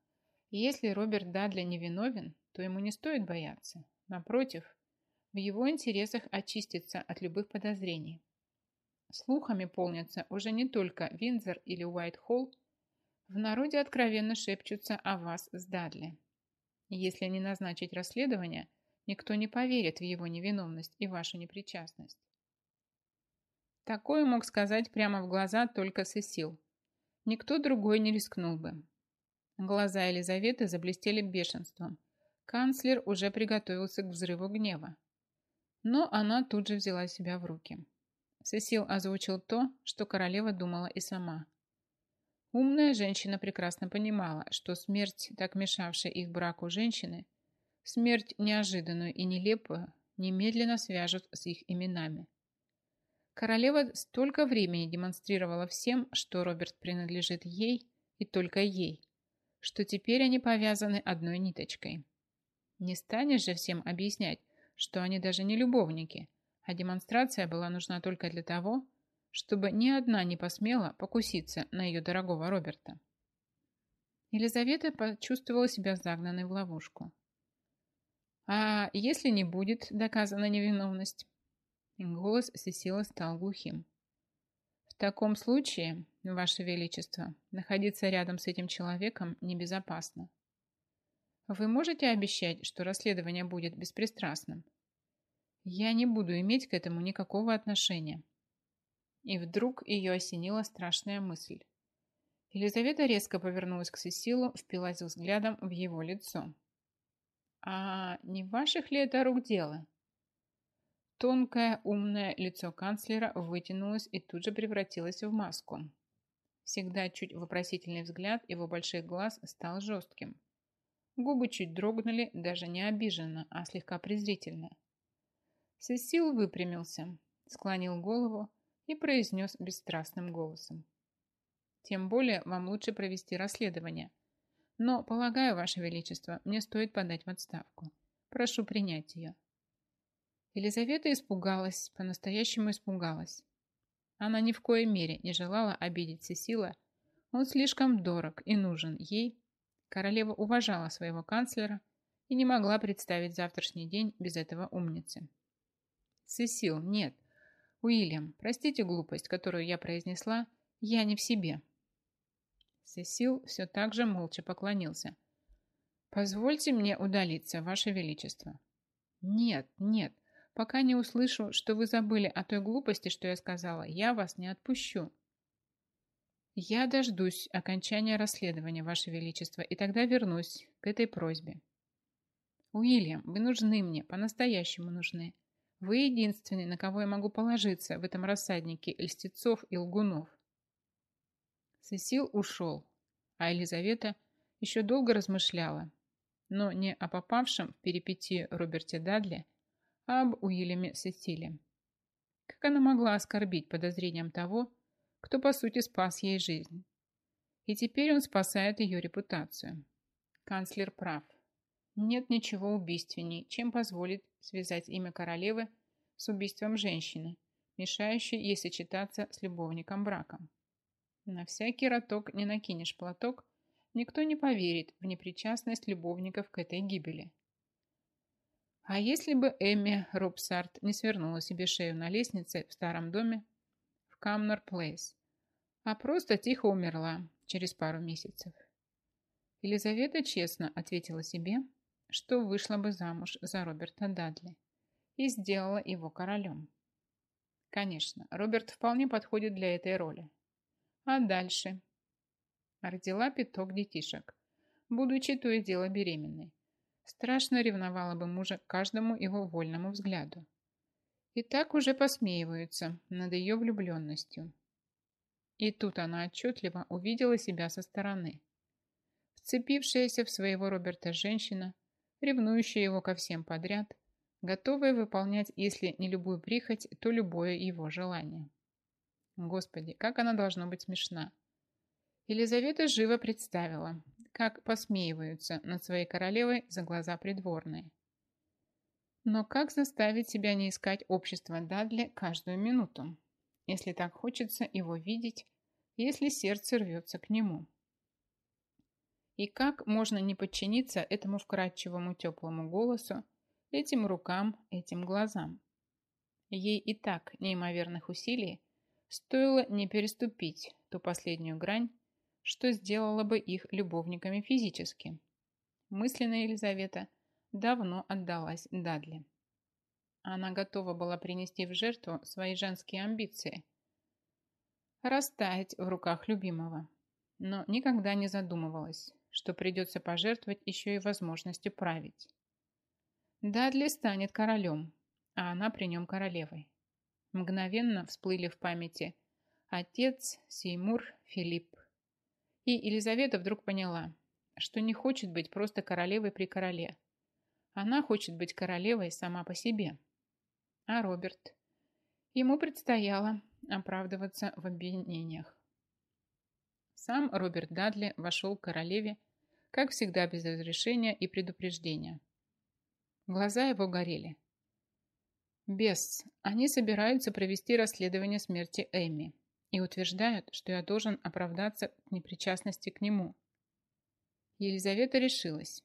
если Роберт Дадли невиновен, то ему не стоит бояться. Напротив, в его интересах очиститься от любых подозрений. Слухами полнятся уже не только Виндзор или Уайт-Холл, в народе откровенно шепчутся о вас с Дадли. Если не назначить расследование, никто не поверит в его невиновность и вашу непричастность. Такое мог сказать прямо в глаза только Сесил. Никто другой не рискнул бы. Глаза Елизаветы заблестели бешенством. Канцлер уже приготовился к взрыву гнева. Но она тут же взяла себя в руки. Сесил озвучил то, что королева думала и сама. Умная женщина прекрасно понимала, что смерть, так мешавшая их браку женщины, смерть неожиданную и нелепую, немедленно свяжут с их именами. Королева столько времени демонстрировала всем, что Роберт принадлежит ей и только ей, что теперь они повязаны одной ниточкой. Не станешь же всем объяснять, что они даже не любовники, а демонстрация была нужна только для того, чтобы ни одна не посмела покуситься на ее дорогого Роберта. Елизавета почувствовала себя загнанной в ловушку. «А если не будет доказана невиновность?» Голос Сесила стал глухим. «В таком случае Ваше Величество, находиться рядом с этим человеком небезопасно. Вы можете обещать, что расследование будет беспристрастным? Я не буду иметь к этому никакого отношения. И вдруг ее осенила страшная мысль. Елизавета резко повернулась к Сесилу, впилась взглядом в его лицо. «А не ваших ли это рук дело?» Тонкое, умное лицо канцлера вытянулось и тут же превратилось в маску. Всегда чуть вопросительный взгляд его больших глаз стал жестким. Губы чуть дрогнули, даже не обиженно, а слегка презрительно. Сесил выпрямился, склонил голову и произнес бесстрастным голосом. «Тем более вам лучше провести расследование. Но, полагаю, Ваше Величество, мне стоит подать в отставку. Прошу принять ее». Елизавета испугалась, по-настоящему испугалась. Она ни в коей мере не желала обидеть Сесила. Он слишком дорог и нужен ей. Королева уважала своего канцлера и не могла представить завтрашний день без этого умницы. «Сесил, нет. Уильям, простите глупость, которую я произнесла. Я не в себе». Сесил все так же молча поклонился. «Позвольте мне удалиться, Ваше Величество». «Нет, нет. Пока не услышу, что вы забыли о той глупости, что я сказала, я вас не отпущу. Я дождусь окончания расследования, Ваше Величество, и тогда вернусь к этой просьбе. Уильям, вы нужны мне, по-настоящему нужны. Вы единственный, на кого я могу положиться в этом рассаднике льстецов и лгунов. Сесил ушел, а Елизавета еще долго размышляла, но не о попавшем в перипетию Роберте Дадли, об Уильяме Сесиле. Как она могла оскорбить подозрением того, кто по сути спас ей жизнь? И теперь он спасает ее репутацию. Канцлер прав. Нет ничего убийственней, чем позволить связать имя королевы с убийством женщины, мешающей ей сочетаться с любовником браком. На всякий роток не накинешь платок, никто не поверит в непричастность любовников к этой гибели. А если бы Эми Робсарт не свернула себе шею на лестнице в старом доме Камнер Плейс, а просто тихо умерла через пару месяцев? Елизавета честно ответила себе, что вышла бы замуж за Роберта Дадли и сделала его королем. Конечно, Роберт вполне подходит для этой роли. А дальше? Родила пяток детишек, будучи то и дело беременной. Страшно ревновала бы мужа каждому его вольному взгляду. И так уже посмеиваются над ее влюбленностью. И тут она отчетливо увидела себя со стороны. Вцепившаяся в своего Роберта женщина ревнующая его ко всем подряд, готовая выполнять, если не любую прихоть, то любое его желание. Господи, как она должна быть смешна. Елизавета живо представила, как посмеиваются над своей королевой за глаза придворные. Но как заставить себя не искать общества Дадли каждую минуту, если так хочется его видеть, если сердце рвется к нему? И как можно не подчиниться этому вкрадчивому теплому голосу, этим рукам, этим глазам? Ей и так неимоверных усилий стоило не переступить ту последнюю грань, что сделало бы их любовниками физически. Мысленная Елизавета давно отдалась Дадли. Она готова была принести в жертву свои женские амбиции, растаять в руках любимого, но никогда не задумывалась, что придется пожертвовать еще и возможностью править. Дадли станет королем, а она при нем королевой. Мгновенно всплыли в памяти отец, Сеймур, Филипп. И Елизавета вдруг поняла, что не хочет быть просто королевой при короле. Она хочет быть королевой сама по себе. А Роберт? Ему предстояло оправдываться в обвинениях. Сам Роберт Дадли вошел к королеве, как всегда без разрешения и предупреждения. Глаза его горели. Бес, они собираются провести расследование смерти Эми и утверждают, что я должен оправдаться в непричастности к нему. Елизавета решилась.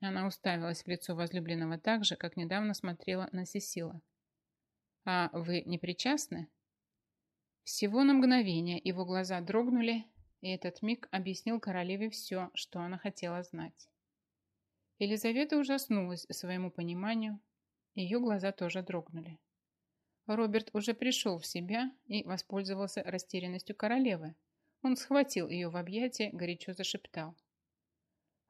Она уставилась в лицо возлюбленного так же, как недавно смотрела на Сесила. «А вы не причастны?» Всего на мгновение его глаза дрогнули, и этот миг объяснил королеве все, что она хотела знать. Елизавета ужаснулась своему пониманию, ее глаза тоже дрогнули. Роберт уже пришел в себя и воспользовался растерянностью королевы. Он схватил ее в объятия, горячо зашептал.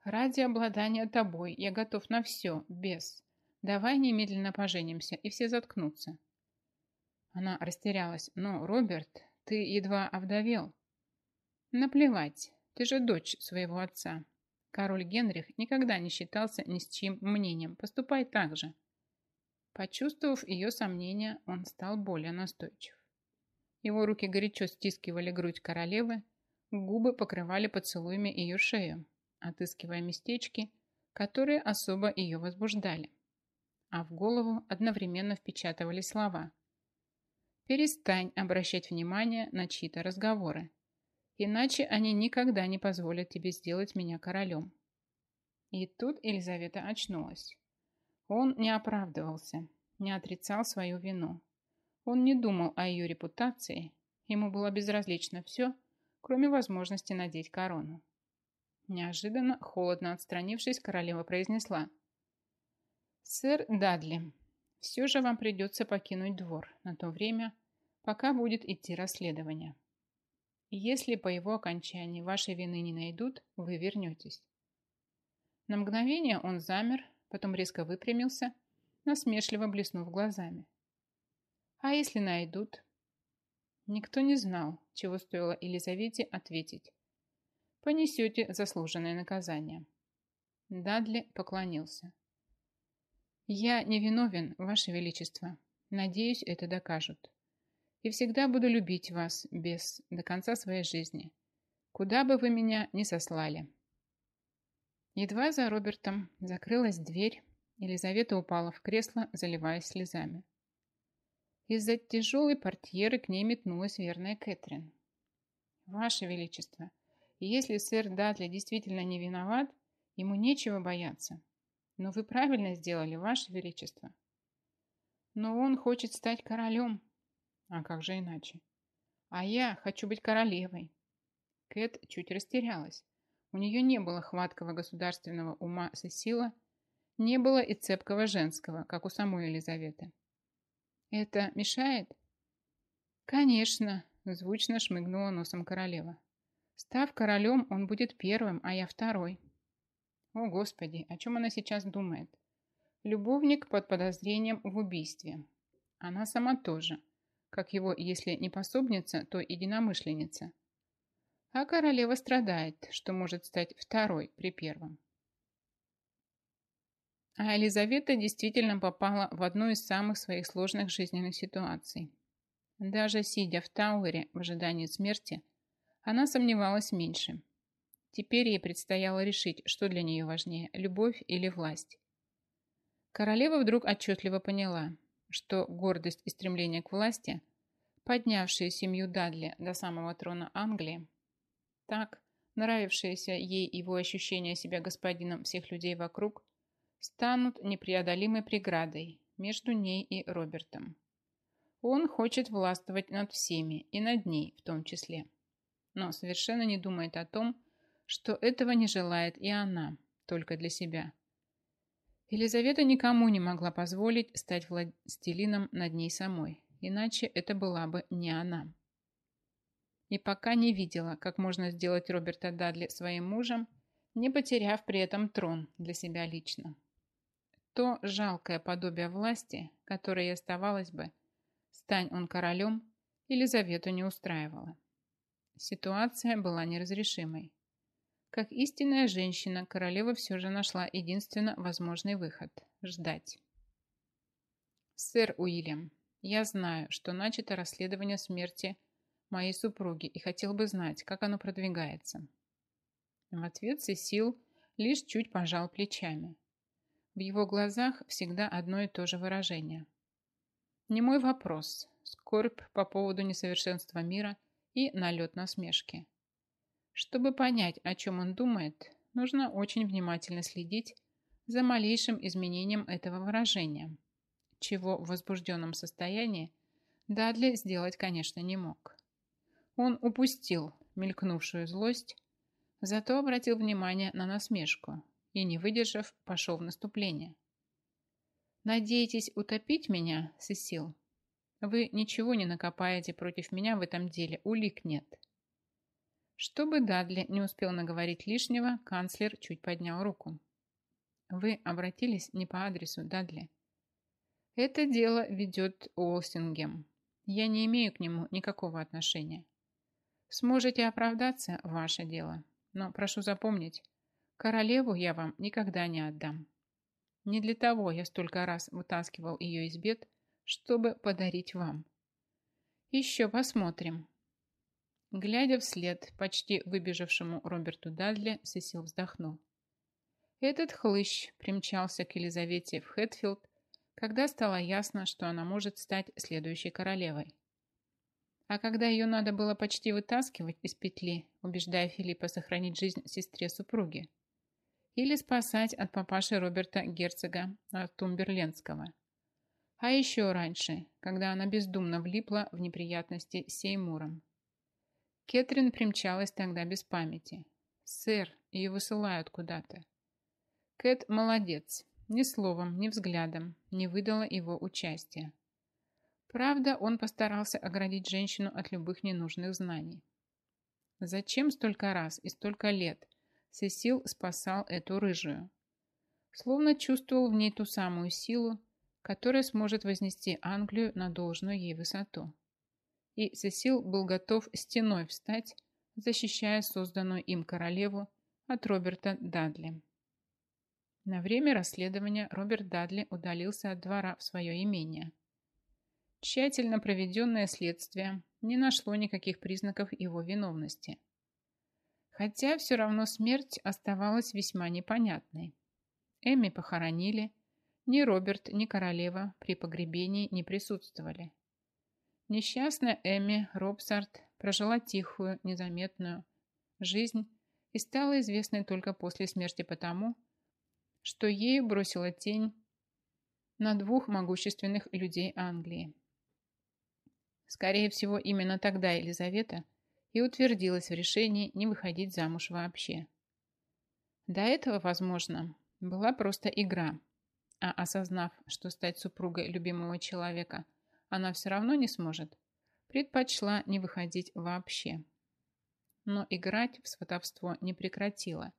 «Ради обладания тобой я готов на все, без. Давай немедленно поженимся, и все заткнутся». Она растерялась. «Но, Роберт, ты едва овдовел. Наплевать, ты же дочь своего отца. Король Генрих никогда не считался ни с чьим мнением. Поступай так же. Почувствовав ее сомнения, он стал более настойчив. Его руки горячо стискивали грудь королевы, губы покрывали поцелуями ее шею, отыскивая местечки, которые особо ее возбуждали. А в голову одновременно впечатывали слова. «Перестань обращать внимание на чьи-то разговоры. Иначе они никогда не позволят тебе сделать меня королем. И тут Елизавета очнулась. Он не оправдывался, не отрицал свою вину. Он не думал о ее репутации, ему было безразлично все, кроме возможности надеть корону. Неожиданно, холодно отстранившись, королева произнесла. «Сэр Дадли, все же вам придется покинуть двор на то время, пока будет идти расследование». Если по его окончании вашей вины не найдут, вы вернетесь. На мгновение он замер, потом резко выпрямился, насмешливо блеснув глазами. А если найдут? Никто не знал, чего стоило Елизавете ответить. Понесете заслуженное наказание. Дадли поклонился. «Я невиновен, Ваше Величество. Надеюсь, это докажут и всегда буду любить вас без до конца своей жизни, куда бы вы меня ни сослали. Едва за Робертом закрылась дверь, Елизавета упала в кресло, заливаясь слезами. Из-за тяжелой портьеры к ней метнулась верная Кэтрин. «Ваше Величество, если сэр Датли действительно не виноват, ему нечего бояться. Но вы правильно сделали, Ваше Величество. Но он хочет стать королем. А как же иначе? А я хочу быть королевой. Кэт чуть растерялась. У нее не было хваткого государственного ума Сесила, не было и цепкого женского, как у самой Елизаветы. «Это мешает?» «Конечно», – звучно шмыгнула носом королева. «Став королем, он будет первым, а я второй». О, Господи, о чем она сейчас думает? Любовник под подозрением в убийстве. Она сама тоже, как его, если не пособница, то единомышленница. А королева страдает, что может стать второй при первом. А Елизавета действительно попала в одну из самых своих сложных жизненных ситуаций. Даже сидя в Тауэре в ожидании смерти, она сомневалась меньше. Теперь ей предстояло решить, что для нее важнее – любовь или власть. Королева вдруг отчетливо поняла, что гордость и стремление к власти, поднявшие семью Дадли до самого трона Англии, так нравившееся ей его ощущение себя господином всех людей вокруг, станут непреодолимой преградой между ней и Робертом. Он хочет властвовать над всеми и над ней в том числе, но совершенно не думает о том, что этого не желает и она, только для себя. Елизавета никому не могла позволить стать властелином над ней самой, иначе это была бы не она. И пока не видела, как можно сделать Роберта Дадли своим мужем, не потеряв при этом трон для себя лично. То жалкое подобие власти, которое и оставалось бы, стань он королем, Елизавету не устраивало. Ситуация была неразрешимой. Как истинная женщина, королева все же нашла единственно возможный выход – ждать. «Сэр Уильям, я знаю, что начато расследование смерти моей супруги и хотел бы знать, как оно продвигается». В ответ Сесил лишь чуть пожал плечами – в его глазах всегда одно и то же выражение. Не мой вопрос. Скорбь по поводу несовершенства мира и налет насмешки. Чтобы понять, о чем он думает, нужно очень внимательно следить за малейшим изменением этого выражения, чего в возбужденном состоянии Дадли сделать, конечно, не мог. Он упустил мелькнувшую злость, зато обратил внимание на насмешку, и, не выдержав, пошел в наступление. «Надеетесь утопить меня, Сесил? Вы ничего не накопаете против меня в этом деле, улик нет». Чтобы Дадли не успел наговорить лишнего, канцлер чуть поднял руку. «Вы обратились не по адресу, Дадли. Это дело ведет Уолсингем. Я не имею к нему никакого отношения. Сможете оправдаться – ваше дело. Но прошу запомнить, Королеву я вам никогда не отдам. Не для того я столько раз вытаскивал ее из бед, чтобы подарить вам. Еще посмотрим. Глядя вслед почти выбежавшему Роберту Дадли, Сесил вздохнул. Этот хлыщ примчался к Елизавете в Хэтфилд, когда стало ясно, что она может стать следующей королевой. А когда ее надо было почти вытаскивать из петли, убеждая Филиппа сохранить жизнь сестре супруги, или спасать от папаши Роберта Герцога Тумберлендского. А еще раньше, когда она бездумно влипла в неприятности с Сеймуром. Кэтрин примчалась тогда без памяти. «Сэр, ее высылают куда-то». Кэт молодец, ни словом, ни взглядом не выдала его участия. Правда, он постарался оградить женщину от любых ненужных знаний. Зачем столько раз и столько лет – Сесил спасал эту рыжую. Словно чувствовал в ней ту самую силу, которая сможет вознести Англию на должную ей высоту. И Сесил был готов стеной встать, защищая созданную им королеву от Роберта Дадли. На время расследования Роберт Дадли удалился от двора в свое имение. Тщательно проведенное следствие не нашло никаких признаков его виновности – Хотя все равно смерть оставалась весьма непонятной. Эми похоронили, ни Роберт, ни королева при погребении не присутствовали. Несчастная Эми Робсарт прожила тихую, незаметную жизнь и стала известной только после смерти потому, что ею бросила тень на двух могущественных людей Англии. Скорее всего, именно тогда Елизавета и утвердилась в решении не выходить замуж вообще. До этого, возможно, была просто игра, а осознав, что стать супругой любимого человека она все равно не сможет, предпочла не выходить вообще. Но играть в сватовство не прекратила.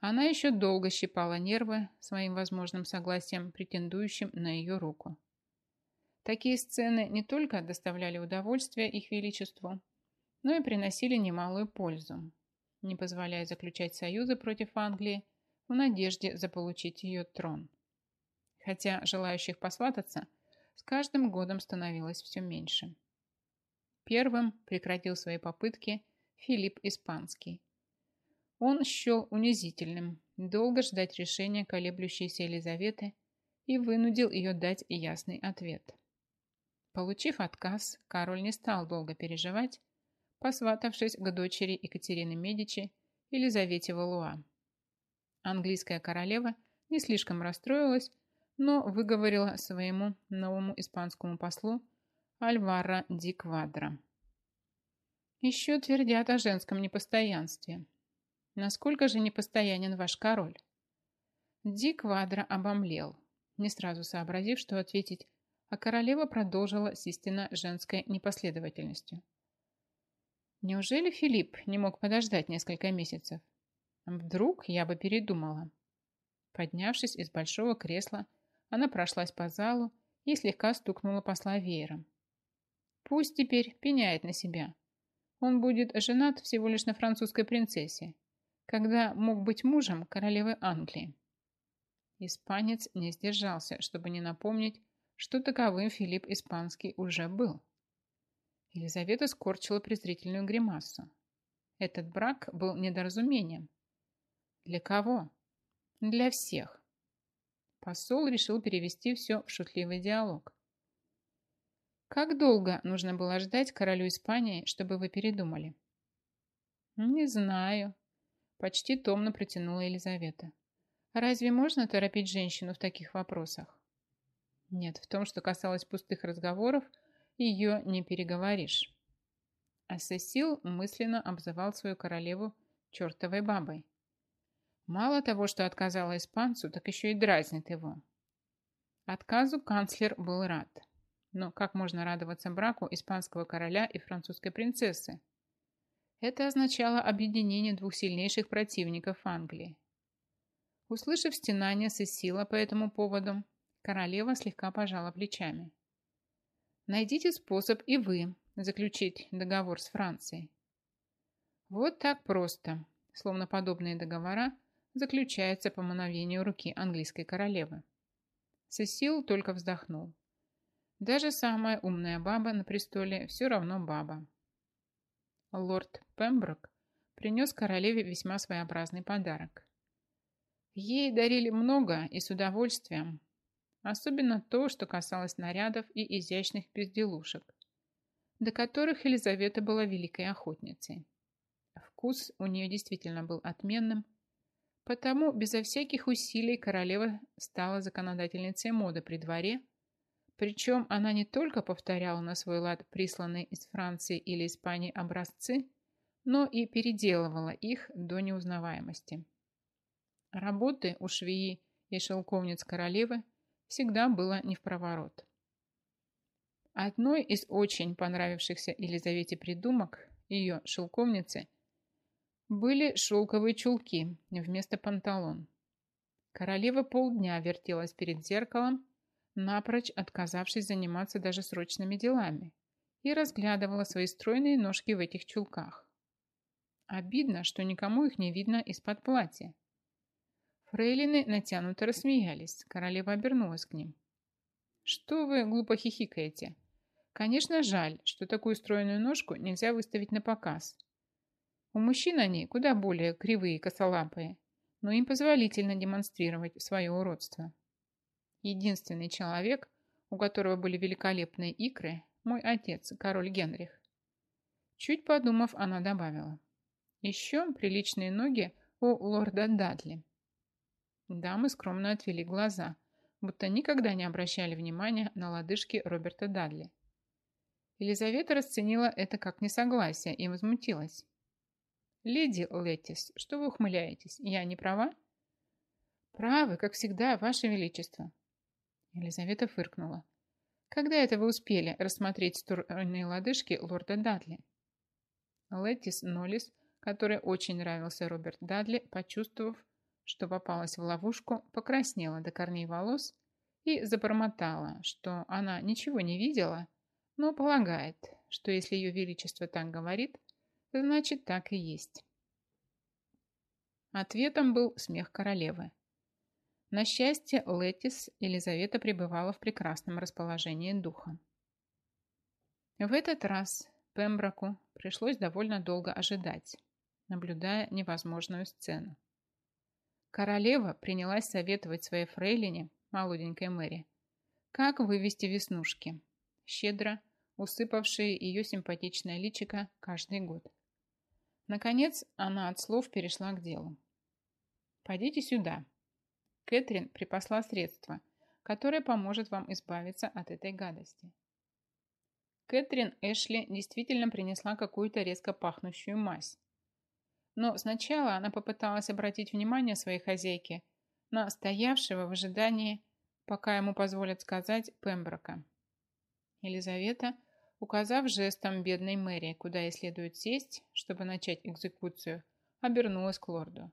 Она еще долго щипала нервы своим возможным согласием, претендующим на ее руку. Такие сцены не только доставляли удовольствие их величеству, но и приносили немалую пользу, не позволяя заключать союзы против Англии в надежде заполучить ее трон. Хотя желающих посвататься с каждым годом становилось все меньше. Первым прекратил свои попытки Филипп Испанский. Он счел унизительным долго ждать решения колеблющейся Елизаветы и вынудил ее дать ясный ответ. Получив отказ, король не стал долго переживать, посватавшись к дочери Екатерины Медичи Елизавете Валуа. Английская королева не слишком расстроилась, но выговорила своему новому испанскому послу Альвара Ди Квадро. Еще твердят о женском непостоянстве. Насколько же непостоянен ваш король? Ди Квадро обомлел, не сразу сообразив, что ответить а королева продолжила с истинно женской непоследовательностью. Неужели Филипп не мог подождать несколько месяцев? Вдруг я бы передумала. Поднявшись из большого кресла, она прошлась по залу и слегка стукнула посла веером. Пусть теперь пеняет на себя. Он будет женат всего лишь на французской принцессе, когда мог быть мужем королевы Англии. Испанец не сдержался, чтобы не напомнить, что таковым Филипп Испанский уже был. Елизавета скорчила презрительную гримасу. Этот брак был недоразумением. Для кого? Для всех. Посол решил перевести все в шутливый диалог. Как долго нужно было ждать королю Испании, чтобы вы передумали? Не знаю. Почти томно протянула Елизавета. Разве можно торопить женщину в таких вопросах? Нет, в том, что касалось пустых разговоров, ее не переговоришь. А Сесил мысленно обзывал свою королеву чертовой бабой. Мало того, что отказала испанцу, так еще и дразнит его. Отказу канцлер был рад. Но как можно радоваться браку испанского короля и французской принцессы? Это означало объединение двух сильнейших противников Англии. Услышав стенание Сесила по этому поводу, Королева слегка пожала плечами. Найдите способ и вы заключить договор с Францией. Вот так просто, словно подобные договора заключаются по мановению руки английской королевы. Сесил только вздохнул. Даже самая умная баба на престоле все равно баба. Лорд Пемброк принес королеве весьма своеобразный подарок. Ей дарили много и с удовольствием, Особенно то, что касалось нарядов и изящных безделушек, до которых Елизавета была великой охотницей. Вкус у нее действительно был отменным, потому безо всяких усилий королева стала законодательницей моды при дворе, причем она не только повторяла на свой лад присланные из Франции или Испании образцы, но и переделывала их до неузнаваемости. Работы у швеи и шелковниц королевы всегда было не в проворот. Одной из очень понравившихся Елизавете придумок, ее шелковницы, были шелковые чулки вместо панталон. Королева полдня вертелась перед зеркалом, напрочь отказавшись заниматься даже срочными делами, и разглядывала свои стройные ножки в этих чулках. Обидно, что никому их не видно из-под платья. Фрейлины натянуто рассмеялись. Королева обернулась к ним. «Что вы глупо хихикаете? Конечно, жаль, что такую стройную ножку нельзя выставить на показ. У мужчин они куда более кривые и косолапые, но им позволительно демонстрировать свое уродство. Единственный человек, у которого были великолепные икры, мой отец, король Генрих. Чуть подумав, она добавила. Еще приличные ноги у лорда Дадли. Дамы скромно отвели глаза, будто никогда не обращали внимания на лодыжки Роберта Дадли. Елизавета расценила это как несогласие и возмутилась. «Леди Летис, что вы ухмыляетесь? Я не права?» «Правы, как всегда, Ваше Величество». Елизавета фыркнула. «Когда это вы успели рассмотреть стройные лодыжки лорда Дадли?» Летис Ноллис, которой очень нравился Роберт Дадли, почувствовав, что попалась в ловушку, покраснела до корней волос и забормотала, что она ничего не видела, но полагает, что если ее величество так говорит, значит так и есть. Ответом был смех королевы. На счастье Летис Елизавета пребывала в прекрасном расположении духа. В этот раз Пемброку пришлось довольно долго ожидать, наблюдая невозможную сцену. Королева принялась советовать своей фрейлине, молоденькой Мэри, как вывести веснушки, щедро усыпавшие ее симпатичное личико каждый год. Наконец, она от слов перешла к делу. «Пойдите сюда». Кэтрин припасла средство, которое поможет вам избавиться от этой гадости. Кэтрин Эшли действительно принесла какую-то резко пахнущую мазь. Но сначала она попыталась обратить внимание своей хозяйки на стоявшего в ожидании, пока ему позволят сказать, Пемброка. Елизавета, указав жестом бедной Мэри, куда ей следует сесть, чтобы начать экзекуцию, обернулась к лорду.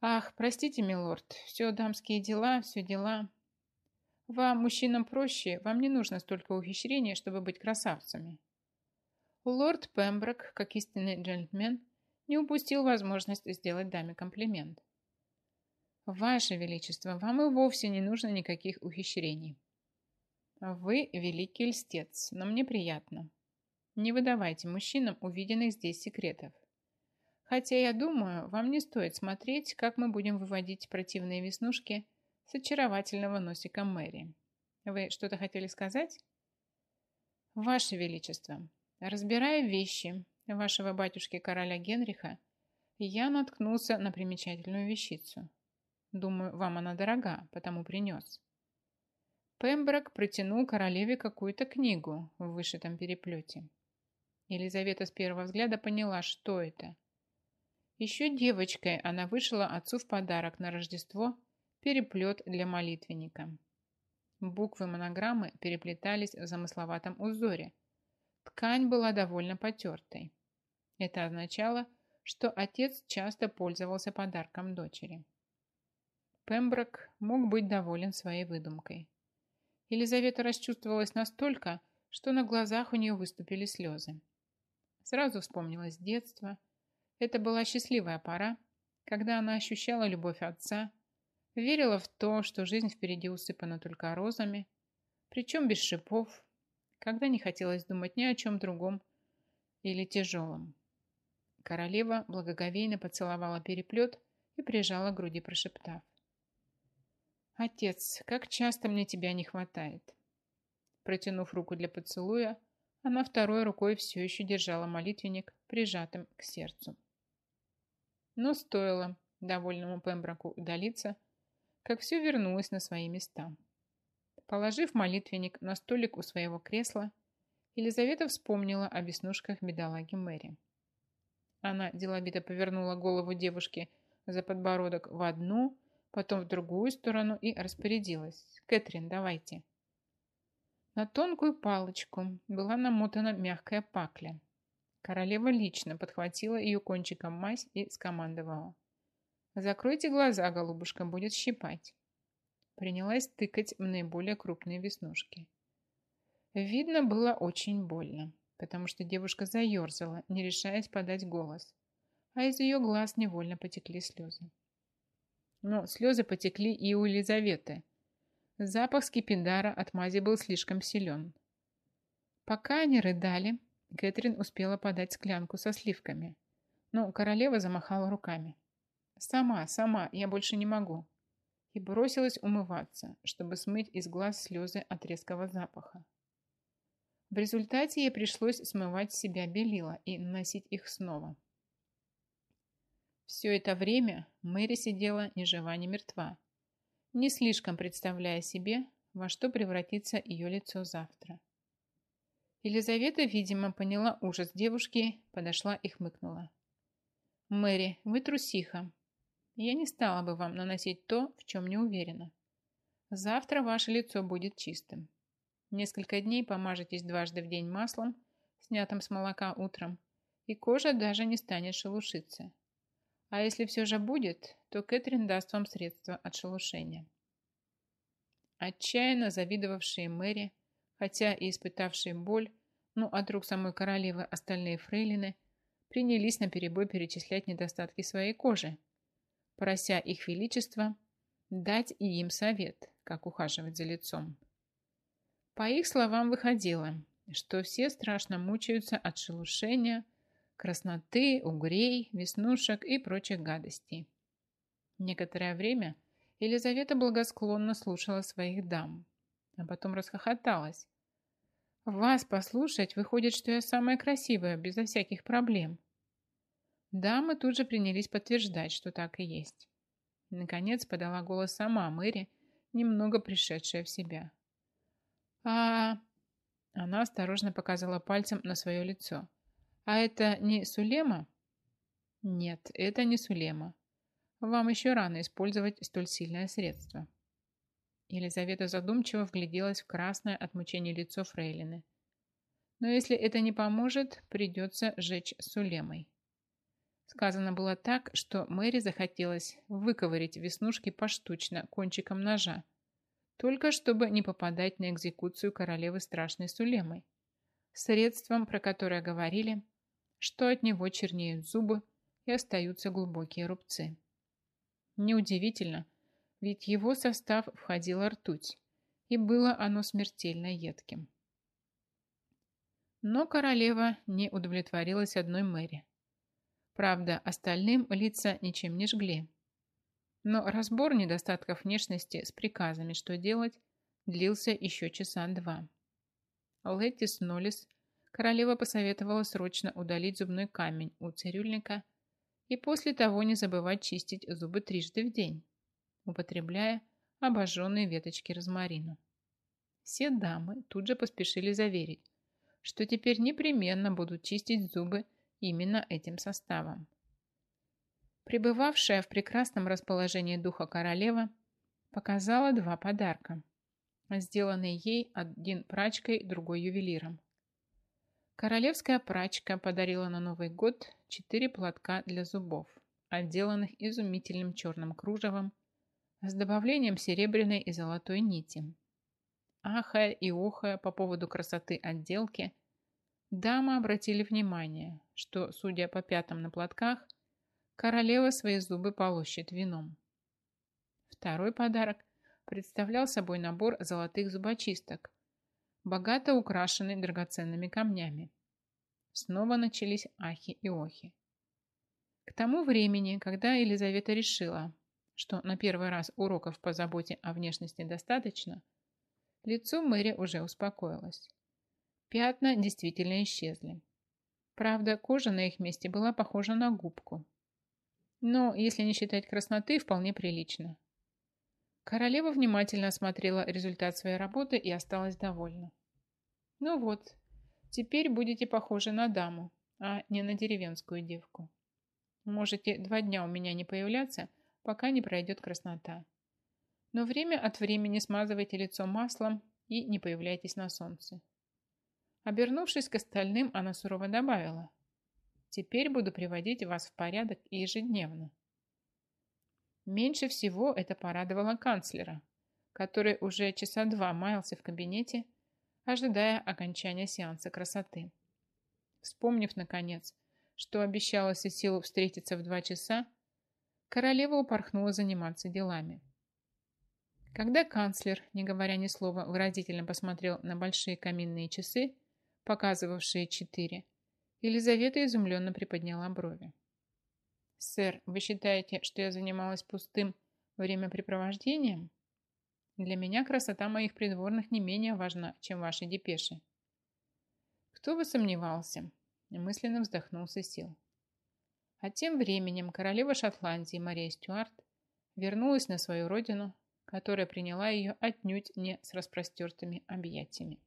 «Ах, простите, милорд, все дамские дела, все дела. Вам, мужчинам, проще, вам не нужно столько ухищрений, чтобы быть красавцами. Лорд Пемброк, как истинный джентльмен, не упустил возможность сделать даме комплимент. Ваше Величество, вам и вовсе не нужно никаких ухищрений. Вы великий льстец, но мне приятно. Не выдавайте мужчинам увиденных здесь секретов. Хотя я думаю, вам не стоит смотреть, как мы будем выводить противные веснушки с очаровательного носика Мэри. Вы что-то хотели сказать? Ваше Величество, разбирая вещи вашего батюшки короля Генриха, я наткнулся на примечательную вещицу. Думаю, вам она дорога, потому принес. Пемброк протянул королеве какую-то книгу в вышитом переплете. Елизавета с первого взгляда поняла, что это. Еще девочкой она вышла отцу в подарок на Рождество переплет для молитвенника. Буквы монограммы переплетались в замысловатом узоре. Ткань была довольно потертой. Это означало, что отец часто пользовался подарком дочери. Пемброк мог быть доволен своей выдумкой. Елизавета расчувствовалась настолько, что на глазах у нее выступили слезы. Сразу вспомнилось детство. Это была счастливая пора, когда она ощущала любовь отца, Верила в то, что жизнь впереди усыпана только розами, причем без шипов, когда не хотелось думать ни о чем другом или тяжелом. Королева благоговейно поцеловала переплет и прижала к груди, прошептав. «Отец, как часто мне тебя не хватает!» Протянув руку для поцелуя, она второй рукой все еще держала молитвенник, прижатым к сердцу. Но стоило довольному Пемброку удалиться, как все вернулось на свои места. Положив молитвенник на столик у своего кресла, Елизавета вспомнила о веснушках бедолаги Мэри. Она деловито повернула голову девушки за подбородок в одну, потом в другую сторону и распорядилась. «Кэтрин, давайте». На тонкую палочку была намотана мягкая пакля. Королева лично подхватила ее кончиком мазь и скомандовала. Закройте глаза, голубушка, будет щипать. Принялась тыкать в наиболее крупные веснушки. Видно было очень больно, потому что девушка заерзала, не решаясь подать голос, а из ее глаз невольно потекли слезы. Но слезы потекли и у Елизаветы. Запах скипидара от мази был слишком силен. Пока они рыдали, Кэтрин успела подать склянку со сливками, Но королева замахала руками. «Сама, сама, я больше не могу!» И бросилась умываться, чтобы смыть из глаз слезы от резкого запаха. В результате ей пришлось смывать с себя белила и наносить их снова. Все это время Мэри сидела ни жива, ни мертва, не слишком представляя себе, во что превратится ее лицо завтра. Елизавета, видимо, поняла ужас девушки, подошла и хмыкнула. «Мэри, вы трусиха. Я не стала бы вам наносить то, в чем не уверена. Завтра ваше лицо будет чистым. Несколько дней помажетесь дважды в день маслом, снятым с молока утром, и кожа даже не станет шелушиться. А если все же будет, то Кэтрин даст вам средства от шелушения. Отчаянно завидовавшие Мэри, хотя и испытавшие боль, ну, от рук самой королевы остальные фрейлины, принялись на перебой перечислять недостатки своей кожи, прося их величество дать и им совет, как ухаживать за лицом. По их словам выходило, что все страшно мучаются от шелушения, красноты, угрей, веснушек и прочих гадостей. Некоторое время – Елизавета благосклонно слушала своих дам, а потом расхохоталась. «Вас послушать, выходит, что я самая красивая, безо всяких проблем». Дамы тут же принялись подтверждать, что так и есть. Наконец подала голос сама Мэри, немного пришедшая в себя. «А...» Она осторожно показала пальцем на свое лицо. «А это не Сулема?» «Нет, это не Сулема. Вам еще рано использовать столь сильное средство. Елизавета задумчиво вгляделась в красное от мучения лицо Фрейлины. Но если это не поможет, придется жечь сулемой. Сказано было так, что Мэри захотелось выковырить веснушки поштучно кончиком ножа, только чтобы не попадать на экзекуцию королевы страшной сулемой, средством, про которое говорили, что от него чернеют зубы и остаются глубокие рубцы. Неудивительно, ведь его состав входила ртуть, и было оно смертельно едким. Но королева не удовлетворилась одной Мэри. Правда, остальным лица ничем не жгли. Но разбор недостатков внешности с приказами, что делать, длился еще часа два. Леттис Ноллис королева посоветовала срочно удалить зубной камень у цирюльника – и после того не забывать чистить зубы трижды в день, употребляя обожженные веточки розмарина. Все дамы тут же поспешили заверить, что теперь непременно будут чистить зубы именно этим составом. Пребывавшая в прекрасном расположении духа королева показала два подарка, сделанные ей один прачкой, другой ювелиром. Королевская прачка подарила на Новый год четыре платка для зубов, отделанных изумительным черным кружевом с добавлением серебряной и золотой нити. Ахая и охая по поводу красоты отделки, дамы обратили внимание, что, судя по пятам на платках, королева свои зубы полощет вином. Второй подарок представлял собой набор золотых зубочисток, богато украшенный драгоценными камнями. Снова начались ахи и охи. К тому времени, когда Елизавета решила, что на первый раз уроков по заботе о внешности достаточно, лицо Мэри уже успокоилось. Пятна действительно исчезли. Правда, кожа на их месте была похожа на губку. Но, если не считать красноты, вполне прилично. Королева внимательно осмотрела результат своей работы и осталась довольна. Ну вот, теперь будете похожи на даму, а не на деревенскую девку. Можете два дня у меня не появляться, пока не пройдет краснота. Но время от времени смазывайте лицо маслом и не появляйтесь на солнце. Обернувшись к остальным, она сурово добавила. Теперь буду приводить вас в порядок ежедневно. Меньше всего это порадовало канцлера, который уже часа два маялся в кабинете, ожидая окончания сеанса красоты. Вспомнив, наконец, что обещала Сесилу встретиться в два часа, королева упорхнула заниматься делами. Когда канцлер, не говоря ни слова, выразительно посмотрел на большие каминные часы, показывавшие четыре, Елизавета изумленно приподняла брови. Сэр, вы считаете, что я занималась пустым времяпрепровождением? Для меня красота моих придворных не менее важна, чем ваши депеши. Кто бы сомневался, мысленно вздохнул Сесил. А тем временем королева Шотландии Мария Стюарт вернулась на свою родину, которая приняла ее отнюдь не с распростертыми объятиями.